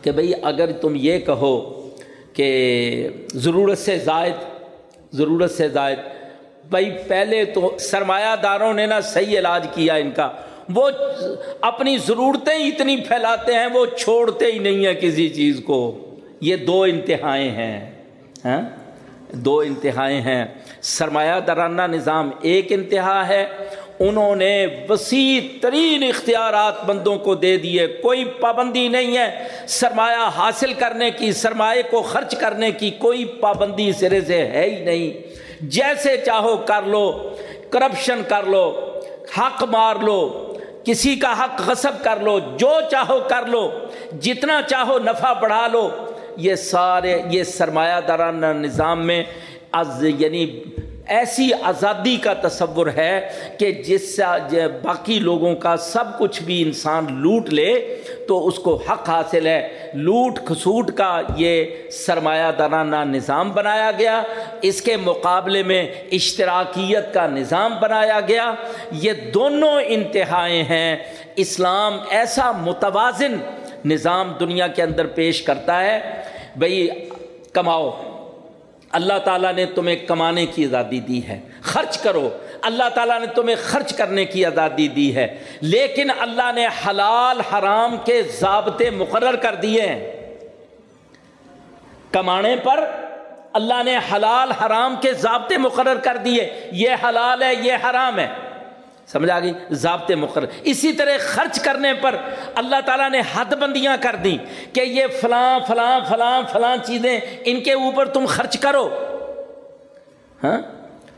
کہ بھئی اگر تم یہ کہو کہ ضرورت سے زائد، ضرورت سے زائد۔ بھائی پہلے تو سرمایہ داروں نے نا صحیح علاج کیا ان کا۔ وہ اپنی ضرورتیں اتنی پھیلاتے ہیں، وہ چھوڑتے ہی نہیں ہیں کسی چیز کو۔ یہ دو انتہائیں ہیں۔ ہاں؟ دو انتہائیں ہیں۔ سرمایہ درانہ نظام ایک انتہا ہے۔ انہوں نے وسیع ترین اختیارات بندوں کو دے دیے۔ کوئی پابندی نہیں ہے۔ سرمایہ حاصل کرنے کی، سرمایہ کو خرچ کرنے کی کوئی پابندی سرے سے ہے ہی نہیں۔ جیسے چاہو کر لو، کرپشن کر لو، حق مار لو، کسی کا حق غصب کر لو، جو چاہو کر لو، جتنا چاہو نفع بڑھا لو۔ یہ سارے یہ سرمایہ دارانہ نظام میں از یعنی ایسی آزادی کا تصور ہے کہ جس سے باقی لوگوں کا سب کچھ بھی انسان لوٹ لے تو اس کو حق حاصل ہے۔ لوٹ کھسوٹ کا یہ سرمایہ دارانہ نظام بنایا گیا۔ اس کے مقابلے میں اشتراکیت کا نظام بنایا گیا۔ یہ دونوں انتہائیں ہیں۔ اسلام ایسا متوازن نظام دنیا کے اندر پیش کرتا ہے، بھئی کماؤ، اللہ تعالیٰ نے تمہیں کمانے کی آزادی دی ہے، خرچ کرو، اللہ تعالیٰ نے تمہیں خرچ کرنے کی آزادی دی ہے، لیکن اللہ نے حلال حرام کے ضابطے مقرر کر دیے ہیں۔ کمانے پر اللہ نے حلال حرام کے ضابطے مقرر کر دیے، یہ حلال ہے، یہ حرام ہے۔ سمجھ آ گئی؟ ضابطے مقرر۔ اسی طرح خرچ کرنے پر اللہ تعالیٰ نے حد بندیاں کر دیں کہ یہ فلاں فلاں فلاں فلاں چیزیں ان کے اوپر تم خرچ کرو۔ ہاں؟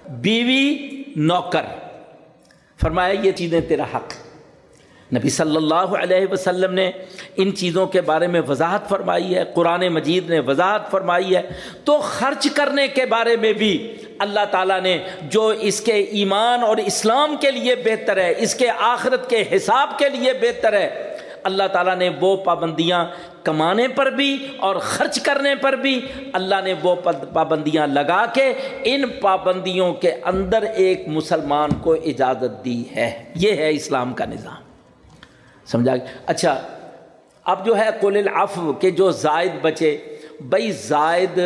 بیوی نوکر۔ فرمایا یہ چیزیں تیرا حق۔ نبی صلی اللہ علیہ وسلم نے ان چیزوں کے بارے میں وضاحت فرمائی ہے، قرآن مجید نے وضاحت فرمائی ہے۔ تو خرچ کرنے کے بارے میں بھی اللہ تعالیٰ نے جو اس کے ایمان اور اسلام کے لیے بہتر ہے، اس کے آخرت کے حساب کے لیے بہتر ہے۔ اللہ تعالیٰ نے وہ پابندیاں کمانے پر بھی اور خرچ کرنے پر بھی اللہ نے وہ پابندیاں لگا کے ان پابندیوں کے اندر ایک مسلمان کو اجازت دی ہے۔ یہ ہے اسلام کا نظام۔ سمجھا؟ اچھا اب جو ہے قل العفو کہ جو زائد بچے، بھائی زائد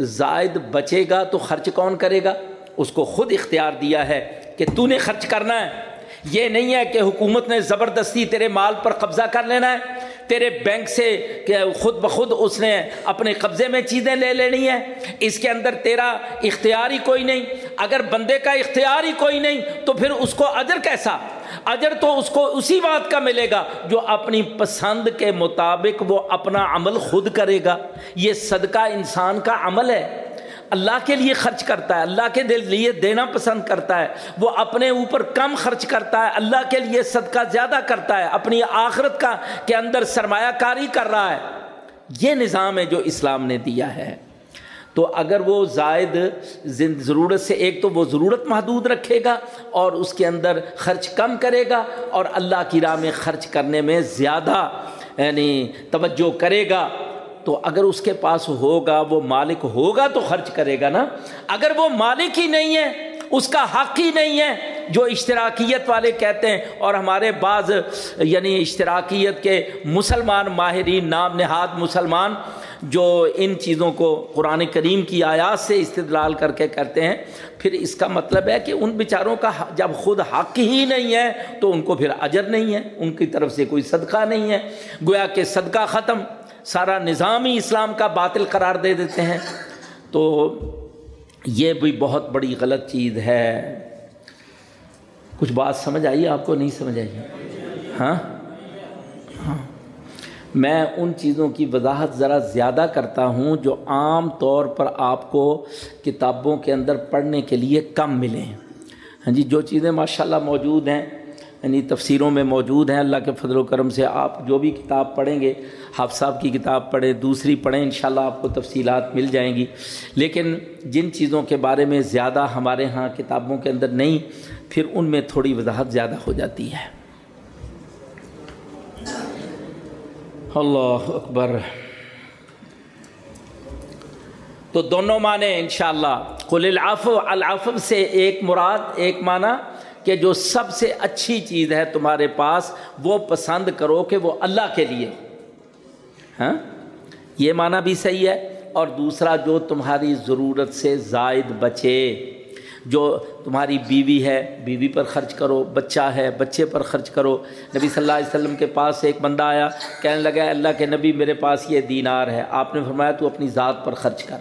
زائد بچے گا تو خرچ کون کرے گا؟ اس کو خود اختیار دیا ہے کہ تو نے خرچ کرنا ہے۔ یہ نہیں ہے کہ حکومت نے زبردستی تیرے مال پر قبضہ کر لینا ہے۔ تیرے بینک سے کہ خود بخود اس نے اپنے قبضے میں چیزیں لے لینی ہے اس کے اندر تیرا اختیار ہی کوئی نہیں۔ اگر بندے کا اختیار ہی کوئی نہیں تو پھر اس کو اجر کیسا؟ اجر تو اس کو اسی بات کا ملے گا جو اپنی پسند کے مطابق وہ اپنا عمل خود کرے گا۔ یہ صدقہ انسان کا عمل ہے۔ اللہ کے لیے خرچ کرتا ہے، اللہ کے لیے دینا پسند کرتا ہے۔ وہ اپنے اوپر کم خرچ کرتا ہے، اللہ کے لیے صدقہ زیادہ کرتا ہے۔ اپنی آخرت کا کے اندر سرمایہ کاری کر رہا ہے۔ یہ نظام ہے جو اسلام نے دیا ہے۔ تو اگر وہ زائد ضرورت سے ایک تو وہ ضرورت محدود رکھے گا اور اس کے اندر خرچ کم کرے گا اور اللہ کی راہ میں خرچ کرنے میں زیادہ یعنی توجہ کرے گا، تو اگر اس کے پاس ہوگا، وہ مالک ہوگا تو خرچ کرے گا نا۔ اگر وہ مالک ہی نہیں ہے اس کا حق ہی نہیں ہے جو اشتراکیت والے کہتے ہیں اور ہمارے بعض یعنی اشتراکیت کے مسلمان ماہرین، نام نہاد مسلمان جو ان چیزوں کو قرآن کریم کی آیات سے استدلال کر کے کرتے ہیں، پھر اس کا مطلب ہے کہ ان بیچاروں کا جب خود حق ہی نہیں ہے تو ان کو پھر اجر نہیں ہے، ان کی طرف سے کوئی صدقہ نہیں ہے۔ گویا کہ صدقہ ختم، سارا نظام ہی اسلام کا باطل قرار دے دیتے ہیں۔ تو یہ بھی بہت بڑی غلط چیز ہے۔ کچھ بات سمجھ آئی آپ کو؟ نہیں سمجھ آئی۔ ہاں؟ ہاں۔ میں ان چیزوں کی وضاحت ذرا زیادہ کرتا ہوں جو عام طور پر آپ کو کتابوں کے اندر پڑھنے کے لیے کم ملیں۔ ہاں جی جو چیزیں ماشاءاللہ موجود ہیں یعنی تفسیروں میں موجود ہیں۔ اللہ کے فضل و کرم سے آپ جو بھی کتاب پڑھیں گے، حافظ صاحب کی کتاب پڑھیں، دوسری پڑھیں، انشاءاللہ آپ کو تفصیلات مل جائیں گی۔ لیکن جن چیزوں کے بارے میں زیادہ ہمارے ہاں کتابوں کے اندر نہیں، پھر ان میں تھوڑی وضاحت زیادہ ہو جاتی ہے۔ اللہ اکبر۔ تو دونوں معنی انشاءاللہ۔ قل العفو العفو سے ایک مراد، ایک معنی کہ جو سب سے اچھی چیز ہے تمہارے پاس وہ پسند کرو کہ وہ اللہ کے لیے ہاں؟ یہ معنی بھی صحیح ہے۔ اور دوسرا جو تمہاری ضرورت سے زائد بچے، جو تمہاری بیوی ہے، بیوی پر خرچ کرو، بچہ ہے، بچے پر خرچ کرو۔ نبی صلی اللہ علیہ وسلم کے پاس ایک بندہ آیا، کہنے لگا اللہ کے نبی، میرے پاس یہ دینار ہے۔ آپ نے فرمایا تو اپنی ذات پر خرچ کر۔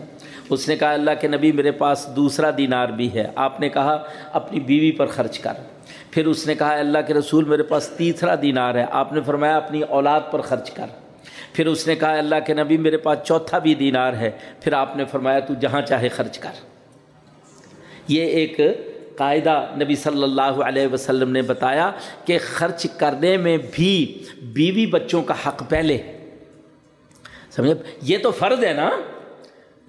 اس نے کہا، اللہ کے نبی میرے پاس دوسرا دینار بھی ہے۔ آپ نے کہا، اپنی بیوی پر خرچ کر۔ پھر اس نے کہا، اللہ کے رسول میرے پاس تیسرا دینار ہے۔ آپ نے فرمایا، اپنی اولاد پر خرچ کر۔ پھر اس نے کہا، اللہ کے نبی میرے پاس چوتھا بھی دینار ہے۔ پھر آپ نے فرمایا، تو جہاں چاہے خرچ کر۔ یہ ایک قاعدہ نبی صلی اللہ علیہ وسلم نے بتایا کہ خرچ کرنے میں بھی بیوی بچوں کا حق پہلے۔ سمجھے؟ یہ تو فرض ہے نا۔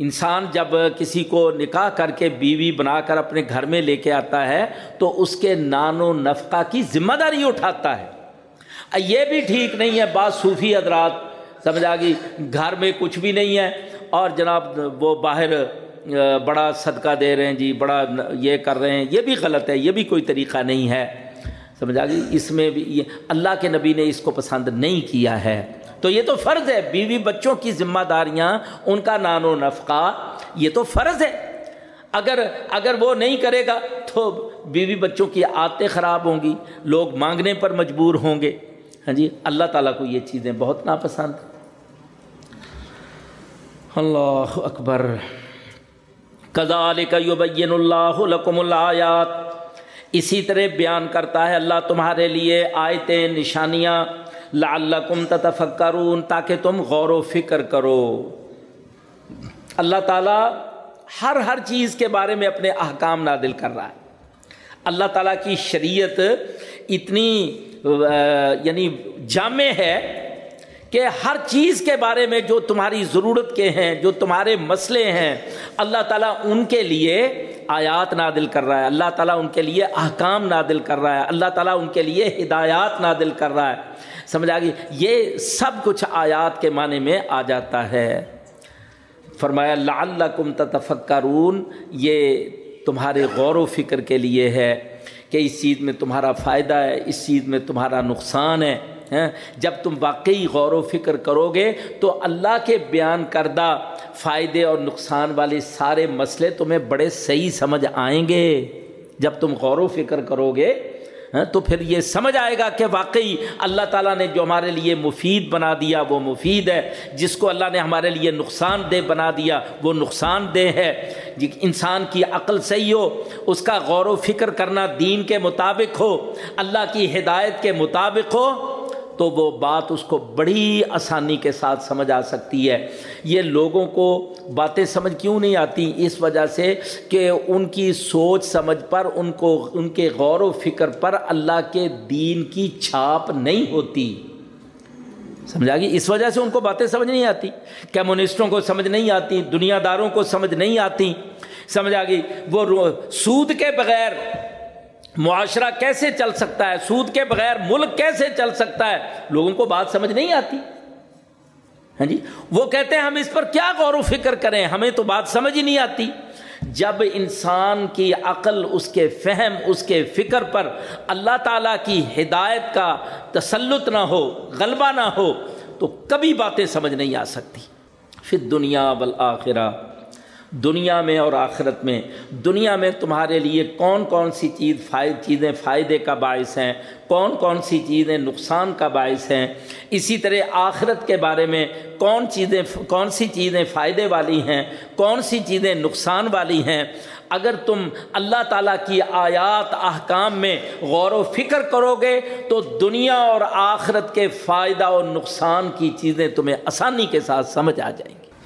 انسان جب کسی کو نکاح کر کے بیوی بنا کر اپنے گھر میں لے کے آتا ہے تو اس کے نان و نفقہ کی ذمہ داری اٹھاتا ہے۔ یہ بھی ٹھیک نہیں ہے، بعض صوفی حضرات سمجھا گی گھر میں کچھ بھی نہیں ہے اور جناب وہ باہر بڑا صدقہ دے رہے ہیں جی بڑا یہ کر رہے ہیں، یہ بھی غلط ہے، یہ بھی کوئی طریقہ نہیں ہے۔ سمجھا گی اس میں بھی اللہ کے نبی نے اس کو پسند نہیں کیا ہے۔ تو یہ تو فرض ہے، بیوی بچوں کی ذمہ داریاں، ان کا نان و نفقہ، یہ تو فرض ہے۔ اگر اگر وہ نہیں کرے گا تو بیوی بچوں کی عادتیں خراب ہوں گی، لوگ مانگنے پر مجبور ہوں گے۔ ہاں جی اللہ تعالیٰ کو یہ چیزیں بہت ناپسند اللہ اکبر۔ کزال یبین اللہ لکم الآیات۔ اسی طرح بیان کرتا ہے اللہ تمہارے لیے آیتیں، نشانیاں۔ لعلکم تتفکرون تاکہ تم غور و فکر کرو۔ اللہ تعالیٰ ہر ہر چیز کے بارے میں اپنے احکام نادل کر رہا ہے۔ اللہ تعالیٰ کی شریعت اتنی یعنی جامع ہے کہ ہر چیز کے بارے میں جو تمہاری ضرورت کے ہیں، جو تمہارے مسئلے ہیں، اللہ تعالیٰ ان کے لیے آیات نادل کر رہا ہے۔ اللہ تعالیٰ ان کے لیے احکام نادل کر رہا ہے۔ اللہ تعالیٰ ان کے لیے ہدایات نادل کر رہا ہے۔ سمجھ آ گئی؟ یہ سب کچھ آیات کے معنی میں آ جاتا ہے۔ فرمایا، لعلکم تتفکرون، یہ تمہارے غور و فکر کے لیے ہے کہ اس چیز میں تمہارا فائدہ ہے، اس چیز میں تمہارا نقصان ہے۔ جب تم واقعی غور و فکر کرو گے تو اللہ کے بیان کردہ فائدے اور نقصان والے سارے مسئلے تمہیں بڑے صحیح سمجھ آئیں گے۔ جب تم غور و فکر کرو گے ہاں، تو پھر یہ سمجھ آئے گا کہ واقعی اللہ تعالیٰ نے جو ہمارے لیے مفید بنا دیا وہ مفید ہے۔ جس کو اللہ نے ہمارے لیے نقصان دہ بنا دیا وہ نقصان دہ ہے۔ جی، انسان کی عقل صحیح ہو، اس کا غور و فکر کرنا دین کے مطابق ہو، اللہ کی ہدایت کے مطابق ہو تو وہ بات اس کو بڑی آسانی کے ساتھ سمجھ آ سکتی ہے۔ یہ لوگوں کو باتیں سمجھ کیوں نہیں آتی؟ اس وجہ سے کہ ان کی سوچ سمجھ پر، ان کو، ان کے غور و فکر پر اللہ کے دین کی چھاپ نہیں ہوتی۔ سمجھا گی اس وجہ سے ان کو باتیں سمجھ نہیں آتی۔ کمیونسٹوں کو سمجھ نہیں آتی، دنیا داروں کو سمجھ نہیں آتی۔ سمجھا گئی؟ وہ سود کے بغیر معاشرہ کیسے چل سکتا ہے؟ سود کے بغیر ملک کیسے چل سکتا ہے؟ لوگوں کو بات سمجھ نہیں آتی۔ ہاں جی؟ وہ کہتے ہیں ہم اس پر کیا غور و فکر کریں؟ ہمیں تو بات سمجھ ہی نہیں آتی۔ جب انسان کی عقل، اس کے فہم، اس کے فکر پر اللہ تعالیٰ کی ہدایت کا تسلط نہ ہو، غلبہ نہ ہو، تو کبھی باتیں سمجھ نہیں آ سکتی۔ پھر دنیا بالآخرہ دنیا میں اور آخرت میں۔ دنیا میں تمہارے لیے کون کون سی چیز فائد چیزیں فائدے کا باعث ہیں؟ کون کون سی چیزیں نقصان کا باعث ہیں؟ اسی طرح آخرت کے بارے میں کون چیزیں کون سی چیزیں فائدے والی ہیں؟ کون سی چیزیں نقصان والی ہیں؟ اگر تم اللہ تعالیٰ کی آیات، احکام میں غور و فکر کرو گے تو دنیا اور آخرت کے فائدہ اور نقصان کی چیزیں تمہیں آسانی کے ساتھ سمجھ آ جائیں گی۔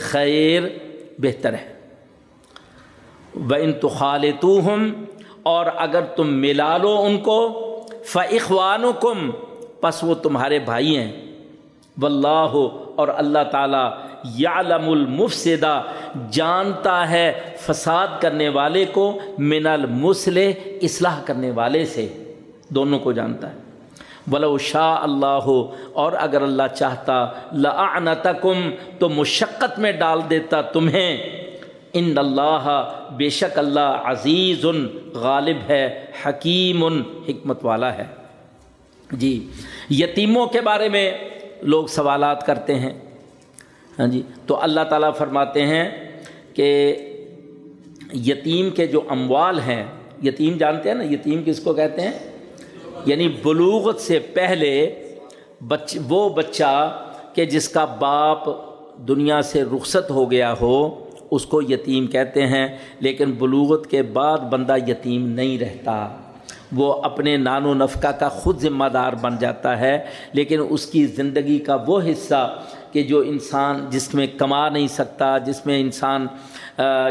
خیر بہتر ہے۔ و ان تو اور اگر تم ملا لو ان کو فعقوان کم پس وہ تمہارے بھائی ہیں۔ واللہ اور اللہ تعالیٰ یعلم المفسدہ جانتا ہے فساد کرنے والے کو، من المسلح اصلاح کرنے والے سے۔ دونوں کو جانتا ہے۔ ولو شاہ اللہ ہو اور اگر اللہ چاہتا لعنتکم تو مشقت میں ڈال دیتا تمہیں ان اللہ بے شک اللہ عزیز غالب ہے، حکیم حکمت والا ہے۔ جی یتیموں کے بارے میں لوگ سوالات کرتے ہیں۔ ہاں جی تو اللہ تعالیٰ فرماتے ہیں کہ یتیم کے جو اموال ہیں، یتیم جانتے ہیں نا، یتیم کس کو کہتے ہیں؟ یعنی بلوغت سے پہلے بچ، وہ بچہ کہ جس کا باپ دنیا سے رخصت ہو گیا ہو، اس کو یتیم کہتے ہیں، لیکن بلوغت کے بعد بندہ یتیم نہیں رہتا۔ وہ اپنے نان و نفقہ کا خود ذمہ دار بن جاتا ہے، لیکن اس کی زندگی کا وہ حصہ کہ جو انسان جس میں کما نہیں سکتا، جس میں انسان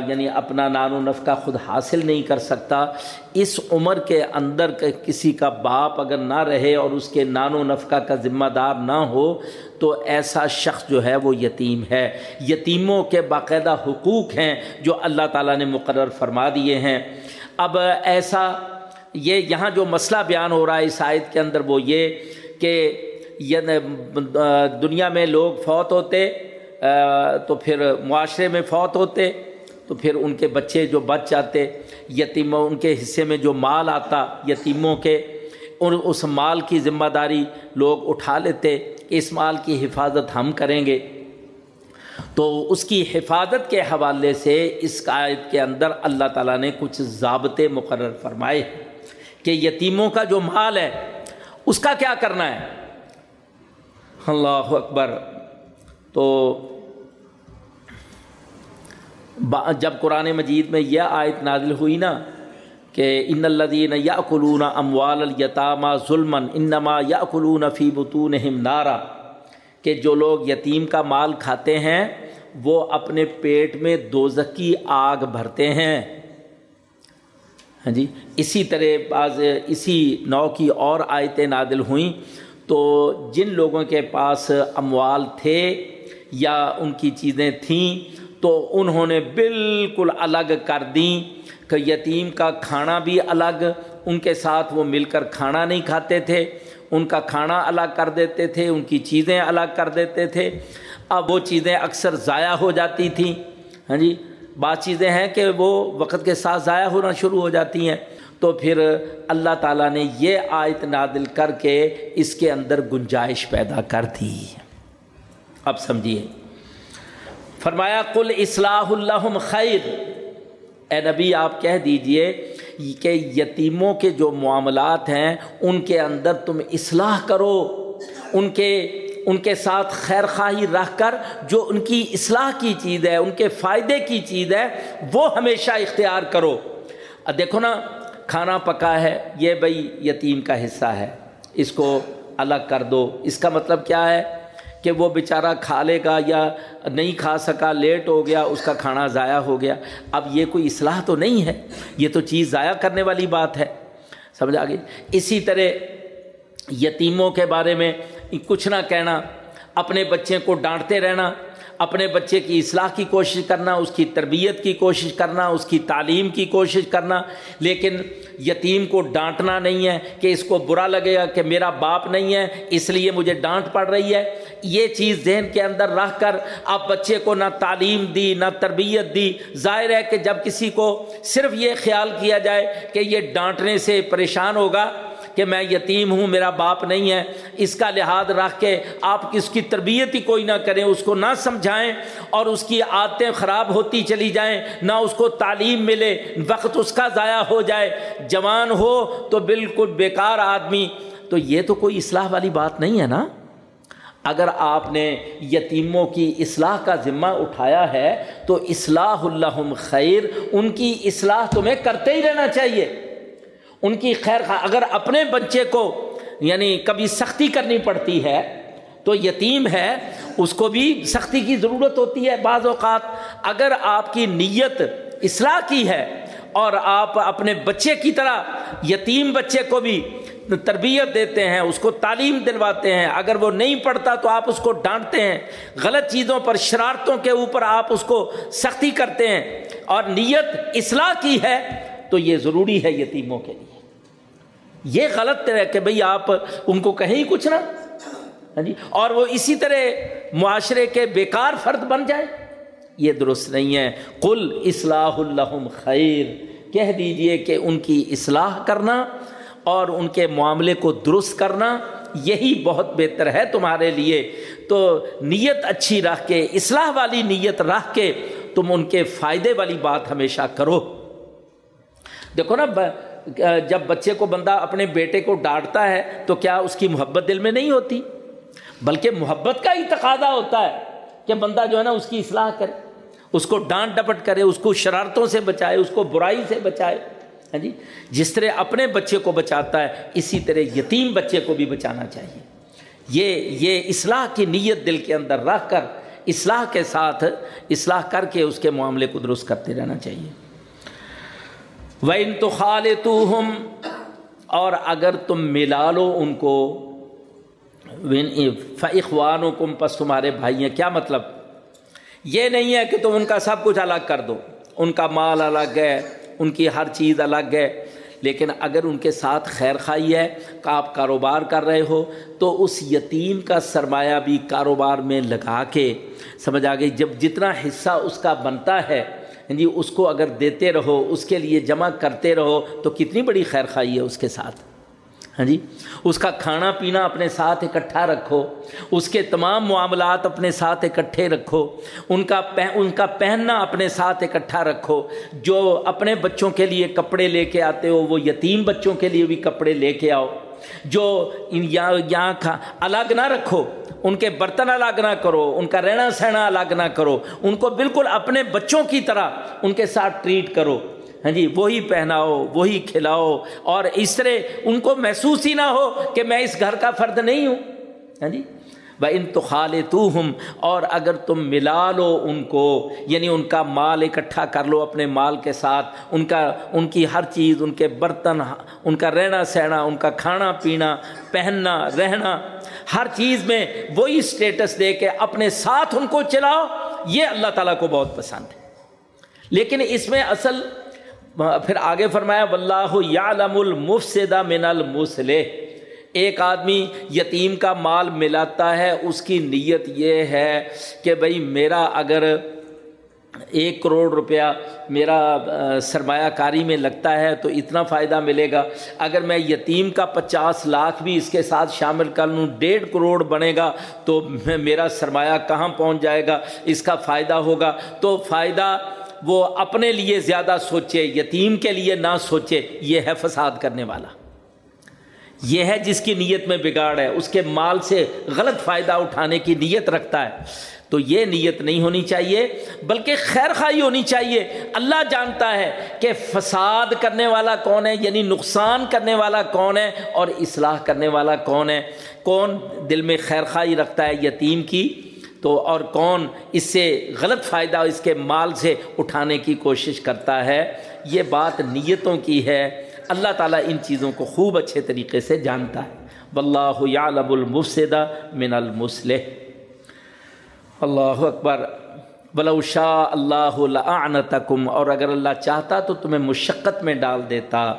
یعنی اپنا نان و نفقہ خود حاصل نہیں کر سکتا۔ اس عمر کے اندر کسی کا باپ اگر نہ رہے اور اس کے نان و نفقہ کا ذمہ دار نہ ہو، تو ایسا شخص جو ہے وہ یتیم ہے۔ یتیموں کے باقاعدہ حقوق ہیں جو اللہ تعالیٰ نے مقرر فرما دیے ہیں۔ اب ایسا یہ یہاں جو مسئلہ بیان ہو رہا ہے اس آیت کے اندر وہ یہ کہ دنیا میں لوگ فوت ہوتے تو پھر معاشرے میں فوت ہوتے۔ تو پھر ان کے بچے جو بچ جاتے، یتیموں، ان کے حصے میں جو مال آتا، یتیموں کے ان اس مال کی ذمہ داری لوگ اٹھا لیتے کہ اس مال کی حفاظت ہم کریں گے۔ تو اس کی حفاظت کے حوالے سے اس قائد کے اندر اللہ تعالیٰ نے کچھ ضابطے مقرر فرمائے کہ یتیموں کا جو مال ہے، اس کا کیا کرنا ہے؟ اللہ اکبر۔ تو جب قرآن مجید میں یہ آیت نازل ہوئی نا کہ ان الدین یا قلون اموال التامہ ظلم انما یا قلون فی بتون نارا، کہ جو لوگ یتیم کا مال کھاتے ہیں، وہ اپنے پیٹ میں دوزکی آگ بھرتے ہیں۔ ہاں جی اسی طرح بعض اسی نو کی اور آیتیں نادل ہوئیں۔ تو جن لوگوں کے پاس اموال تھے یا ان کی چیزیں تھیں تو انہوں نے بالکل الگ کر دیں کہ یتیم کا کھانا بھی الگ، ان کے ساتھ وہ مل کر کھانا نہیں کھاتے تھے، ان کا کھانا الگ کر دیتے تھے، ان کی چیزیں الگ کر دیتے تھے۔ اب وہ چیزیں اکثر ضائع ہو جاتی تھیں۔ ہاں جی بعض چیزیں ہیں کہ وہ وقت کے ساتھ ضائع ہونا شروع ہو جاتی ہیں۔ تو پھر اللہ تعالیٰ نے یہ آیت نادل کر کے اس کے اندر گنجائش پیدا کر دی۔ اب سمجھیے۔ فرمایا کل اصلاح اللہ خیر۔ اے نبی، آپ کہہ دیجیے کہ یتیموں کے جو معاملات ہیں، ان کے اندر تم اصلاح کرو، ان کے ان کے ساتھ خیر خواہی رکھ کر جو ان کی اصلاح کی چیز ہے، ان کے فائدے کی چیز ہے، وہ ہمیشہ اختیار کرو۔ دیکھو نا، کھانا پکا ہے، یہ بھائی یتیم کا حصہ ہے۔ اس کو الگ کر دو۔ اس کا مطلب کیا ہے؟ کہ وہ بیچارہ کھا لے گا یا نہیں کھا سکا، لیٹ ہو گیا، اس کا کھانا ضائع ہو گیا۔ اب یہ کوئی اصلاح تو نہیں ہے، یہ تو چیز ضائع کرنے والی بات ہے۔ سمجھ آ گئی؟ اسی طرح یتیموں کے بارے میں کچھ نہ کہنا، اپنے بچے کو ڈانٹتے رہنا۔ اپنے بچے کی اصلاح کی کوشش کرنا، اس کی تربیت کی کوشش کرنا، اس کی تعلیم کی کوشش کرنا۔ لیکن یتیم کو ڈانٹنا نہیں ہے کہ اس کو برا لگے گا کہ میرا باپ نہیں ہے، اس لیے مجھے ڈانٹ پڑ رہی ہے۔ یہ چیز ذہن کے اندر رکھ کر آپ بچے کو نہ تعلیم دی، نہ تربیت دی۔ ظاہر ہے کہ جب کسی کو صرف یہ خیال کیا جائے کہ یہ ڈانٹنے سے پریشان ہوگا کہ میں یتیم ہوں، میرا باپ نہیں ہے، اس کا لحاظ رکھ کے آپ اس کی تربیت ہی کوئی نہ کریں، اس کو نہ سمجھائیں اور اس کی عادتیں خراب ہوتی چلی جائیں، نہ اس کو تعلیم ملے، وقت اس کا ضائع ہو جائے۔ جوان ہو تو بالکل بیکار آدمی۔ تو یہ تو کوئی اصلاح والی بات نہیں ہے نا؟ اگر آپ نے یتیموں کی اصلاح کا ذمہ اٹھایا ہے تو اصلاح اللہ خیر، ان کی اصلاح تمہیں کرتے ہی رہنا چاہیے۔ ان کی خیر خواہ اگر اپنے بچے کو یعنی کبھی سختی کرنی پڑتی ہے، تو یتیم ہے، اس کو بھی سختی کی ضرورت ہوتی ہے بعض اوقات۔ اگر آپ کی نیت اصلاح کی ہے اور آپ اپنے بچے کی طرح یتیم بچے کو بھی تربیت دیتے ہیں، اس کو تعلیم دلواتے ہیں، اگر وہ نہیں پڑھتا تو آپ اس کو ڈانٹتے ہیں۔ غلط چیزوں پر، شرارتوں کے اوپر آپ اس کو سختی کرتے ہیں۔ اور نیت اصلاح کی ہے تو یہ ضروری ہے یتیموں کے لیے۔ یہ غلط ہے کہ بھئی آپ ان کو کہیں کچھ نہ۔ ہاں جی؟ اور وہ اسی طرح معاشرے کے بیکار فرد بن جائے۔ یہ درست نہیں ہے۔ کل اصلاح الحم خیر۔ کہہ دیجیے کہ ان کی اصلاح کرنا اور ان کے معاملے کو درست کرنا یہی بہت بہتر ہے تمہارے لیے۔ تو نیت اچھی رکھ کے، اصلاح والی نیت رکھ کے تم ان کے فائدے والی بات ہمیشہ کرو۔ دیکھو نا جب بچے کو بندہ اپنے بیٹے کو ڈانٹتا ہے تو کیا اس کی محبت دل میں نہیں ہوتی؟ بلکہ محبت کا ہی تقاضا ہوتا ہے کہ بندہ جو ہے نا اس کی اصلاح کرے، اس کو ڈانٹ ڈپٹ کرے، اس کو شرارتوں سے بچائے، اس کو برائی سے بچائے۔ ہاں جی؟ جس طرح اپنے بچے کو بچاتا ہے، اسی طرح یتیم بچے کو بھی بچانا چاہیے۔ یہ یہ اصلاح کی نیت دل کے اندر رکھ کر، اصلاح کے ساتھ، اصلاح کر کے اس کے معاملے کو درست کرتے رہنا چاہیے۔ و ان تو خال اور اگر تم ملا لو ان کو اخوان و کم پس تمہارے بھائی ہیں کیا مطلب؟ یہ نہیں ہے کہ تم ان کا سب کچھ الگ کر دو، ان کا مال الگ ہے، ان کی ہر چیز الگ ہے، لیکن اگر ان کے ساتھ خیر خائی ہے، کہ آپ کاروبار کر رہے ہو، تو اس یتیم کا سرمایہ بھی کاروبار میں لگا کے، سمجھ آ گئی، جب جتنا حصہ اس کا بنتا ہے جی اس کو اگر دیتے رہو، اس کے لیے جمع کرتے رہو، تو کتنی بڑی خیر خائی ہے اس کے ساتھ۔ ہاں جی؟ اس کا کھانا پینا اپنے ساتھ اکٹھا رکھو، اس کے تمام معاملات اپنے ساتھ اکٹھے رکھو، ان کا ان کا پہننا اپنے ساتھ اکٹھا رکھو۔ جو اپنے بچوں کے لیے کپڑے لے کے آتے ہو، وہ یتیم بچوں کے لیے بھی کپڑے لے کے آؤ۔ جو یہاں کا الگ نہ رکھو، ان کے برتن الگ نہ کرو، ان کا رہنا سہنا الگ نہ کرو، ان کو بالکل اپنے بچوں کی طرح ان کے ساتھ ٹریٹ کرو۔ ہاں جی وہی پہناؤ، وہی کھلاؤ، اور اس طرح ان کو محسوس ہی نہ ہو کہ میں اس گھر کا فرد نہیں ہوں۔ ہاں جی بھائی ان تو خال اور اگر تم ملا لو ان کو یعنی ان کا مال اکٹھا کر لو اپنے مال کے ساتھ، ان کا، ان کی ہر چیز، ان کے برتن، ان کا رہنا سہنا، ان کا کھانا پینا، پہننا، رہنا، ہر چیز میں وہی اسٹیٹس دے کے اپنے ساتھ ان کو چلاؤ، یہ اللہ تعالیٰ کو بہت پسند ہے۔ لیکن اس میں اصل، پھر آگے فرمایا واللہ یعلم المفسدہ من المصلح ایک آدمی یتیم کا مال ملاتا ہے، اس کی نیت یہ ہے کہ بھئی میرا اگر ایک کروڑ روپیہ میرا سرمایہ کاری میں لگتا ہے تو اتنا فائدہ ملے گا۔ اگر میں یتیم کا پچاس لاکھ بھی اس کے ساتھ شامل کر لوں، ڈیڑھ کروڑ بنے گا تو میرا سرمایہ کہاں پہنچ جائے گا؟ اس کا فائدہ ہوگا۔ تو فائدہ وہ اپنے لیے زیادہ سوچے، یتیم کے لیے نہ سوچے، یہ ہے فساد کرنے والا۔ یہ ہے جس کی نیت میں بگاڑ ہے، اس کے مال سے غلط فائدہ اٹھانے کی نیت رکھتا ہے۔ تو یہ نیت نہیں ہونی چاہیے، بلکہ خیر خواہی ہونی چاہیے۔ اللہ جانتا ہے کہ فساد کرنے والا کون ہے یعنی نقصان کرنے والا کون ہے اور اصلاح کرنے والا کون ہے۔ کون دل میں خیر خواہی رکھتا ہے یتیم کی، تو اور کون اس سے غلط فائدہ اس کے مال سے اٹھانے کی کوشش کرتا ہے۔ یہ بات نیتوں کی ہے۔ اللہ تعالیٰ ان چیزوں کو خوب اچھے طریقے سے جانتا ہے۔ واللہ یعلم المفسدہ من المسلح اللہ اکبر۔ بلو شاہ اللہ لعنتکم۔ اور اگر اللہ چاہتا تو تمہیں مشقت میں ڈال دیتا۔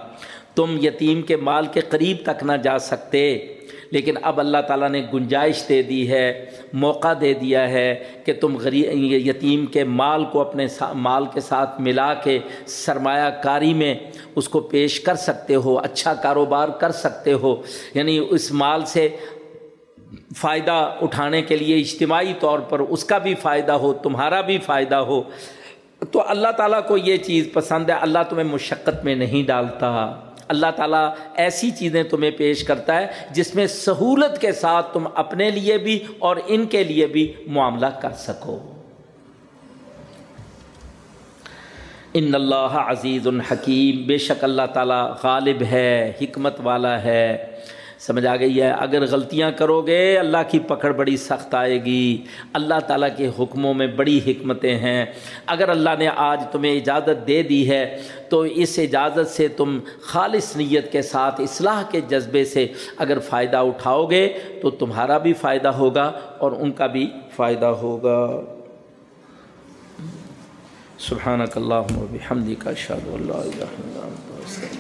تم یتیم کے مال کے قریب تک نہ جا سکتے۔ لیکن اب اللہ تعالیٰ نے گنجائش دے دی ہے، موقع دے دیا ہے کہ تم غریب یتیم کے مال کو اپنے مال کے ساتھ ملا کے سرمایہ کاری میں اس کو پیش کر سکتے ہو اچھا کاروبار کر سکتے ہو۔ یعنی اس مال سے فائدہ اٹھانے کے لیے اجتماعی طور پر اس کا بھی فائدہ ہو، تمہارا بھی فائدہ ہو۔ تو اللہ تعالیٰ کو یہ چیز پسند ہے، اللہ تمہیں مشقت میں نہیں ڈالتا۔ اللہ تعالیٰ ایسی چیزیں تمہیں پیش کرتا ہے جس میں سہولت کے ساتھ تم اپنے لیے بھی اور ان کے لیے بھی معاملہ کر سکو۔ ان اللہ عزیز الحکیم بے شک اللہ تعالیٰ غالب ہے، حکمت والا ہے۔ سمجھ آ گئی ہے۔ اگر غلطیاں کرو گے، اللہ کی پکڑ بڑی سخت آئے گی۔ اللہ تعالیٰ کے حکموں میں بڑی حکمتیں ہیں۔ اگر اللہ نے آج تمہیں اجازت دے دی ہے، تو اس اجازت سے تم خالص نیت کے ساتھ، اصلاح کے جذبے سے اگر فائدہ اٹھاؤ گے، تو تمہارا بھی فائدہ ہوگا اور ان کا بھی فائدہ ہوگا۔ سبحانک اللہم و بحمدک، اشہد اللہ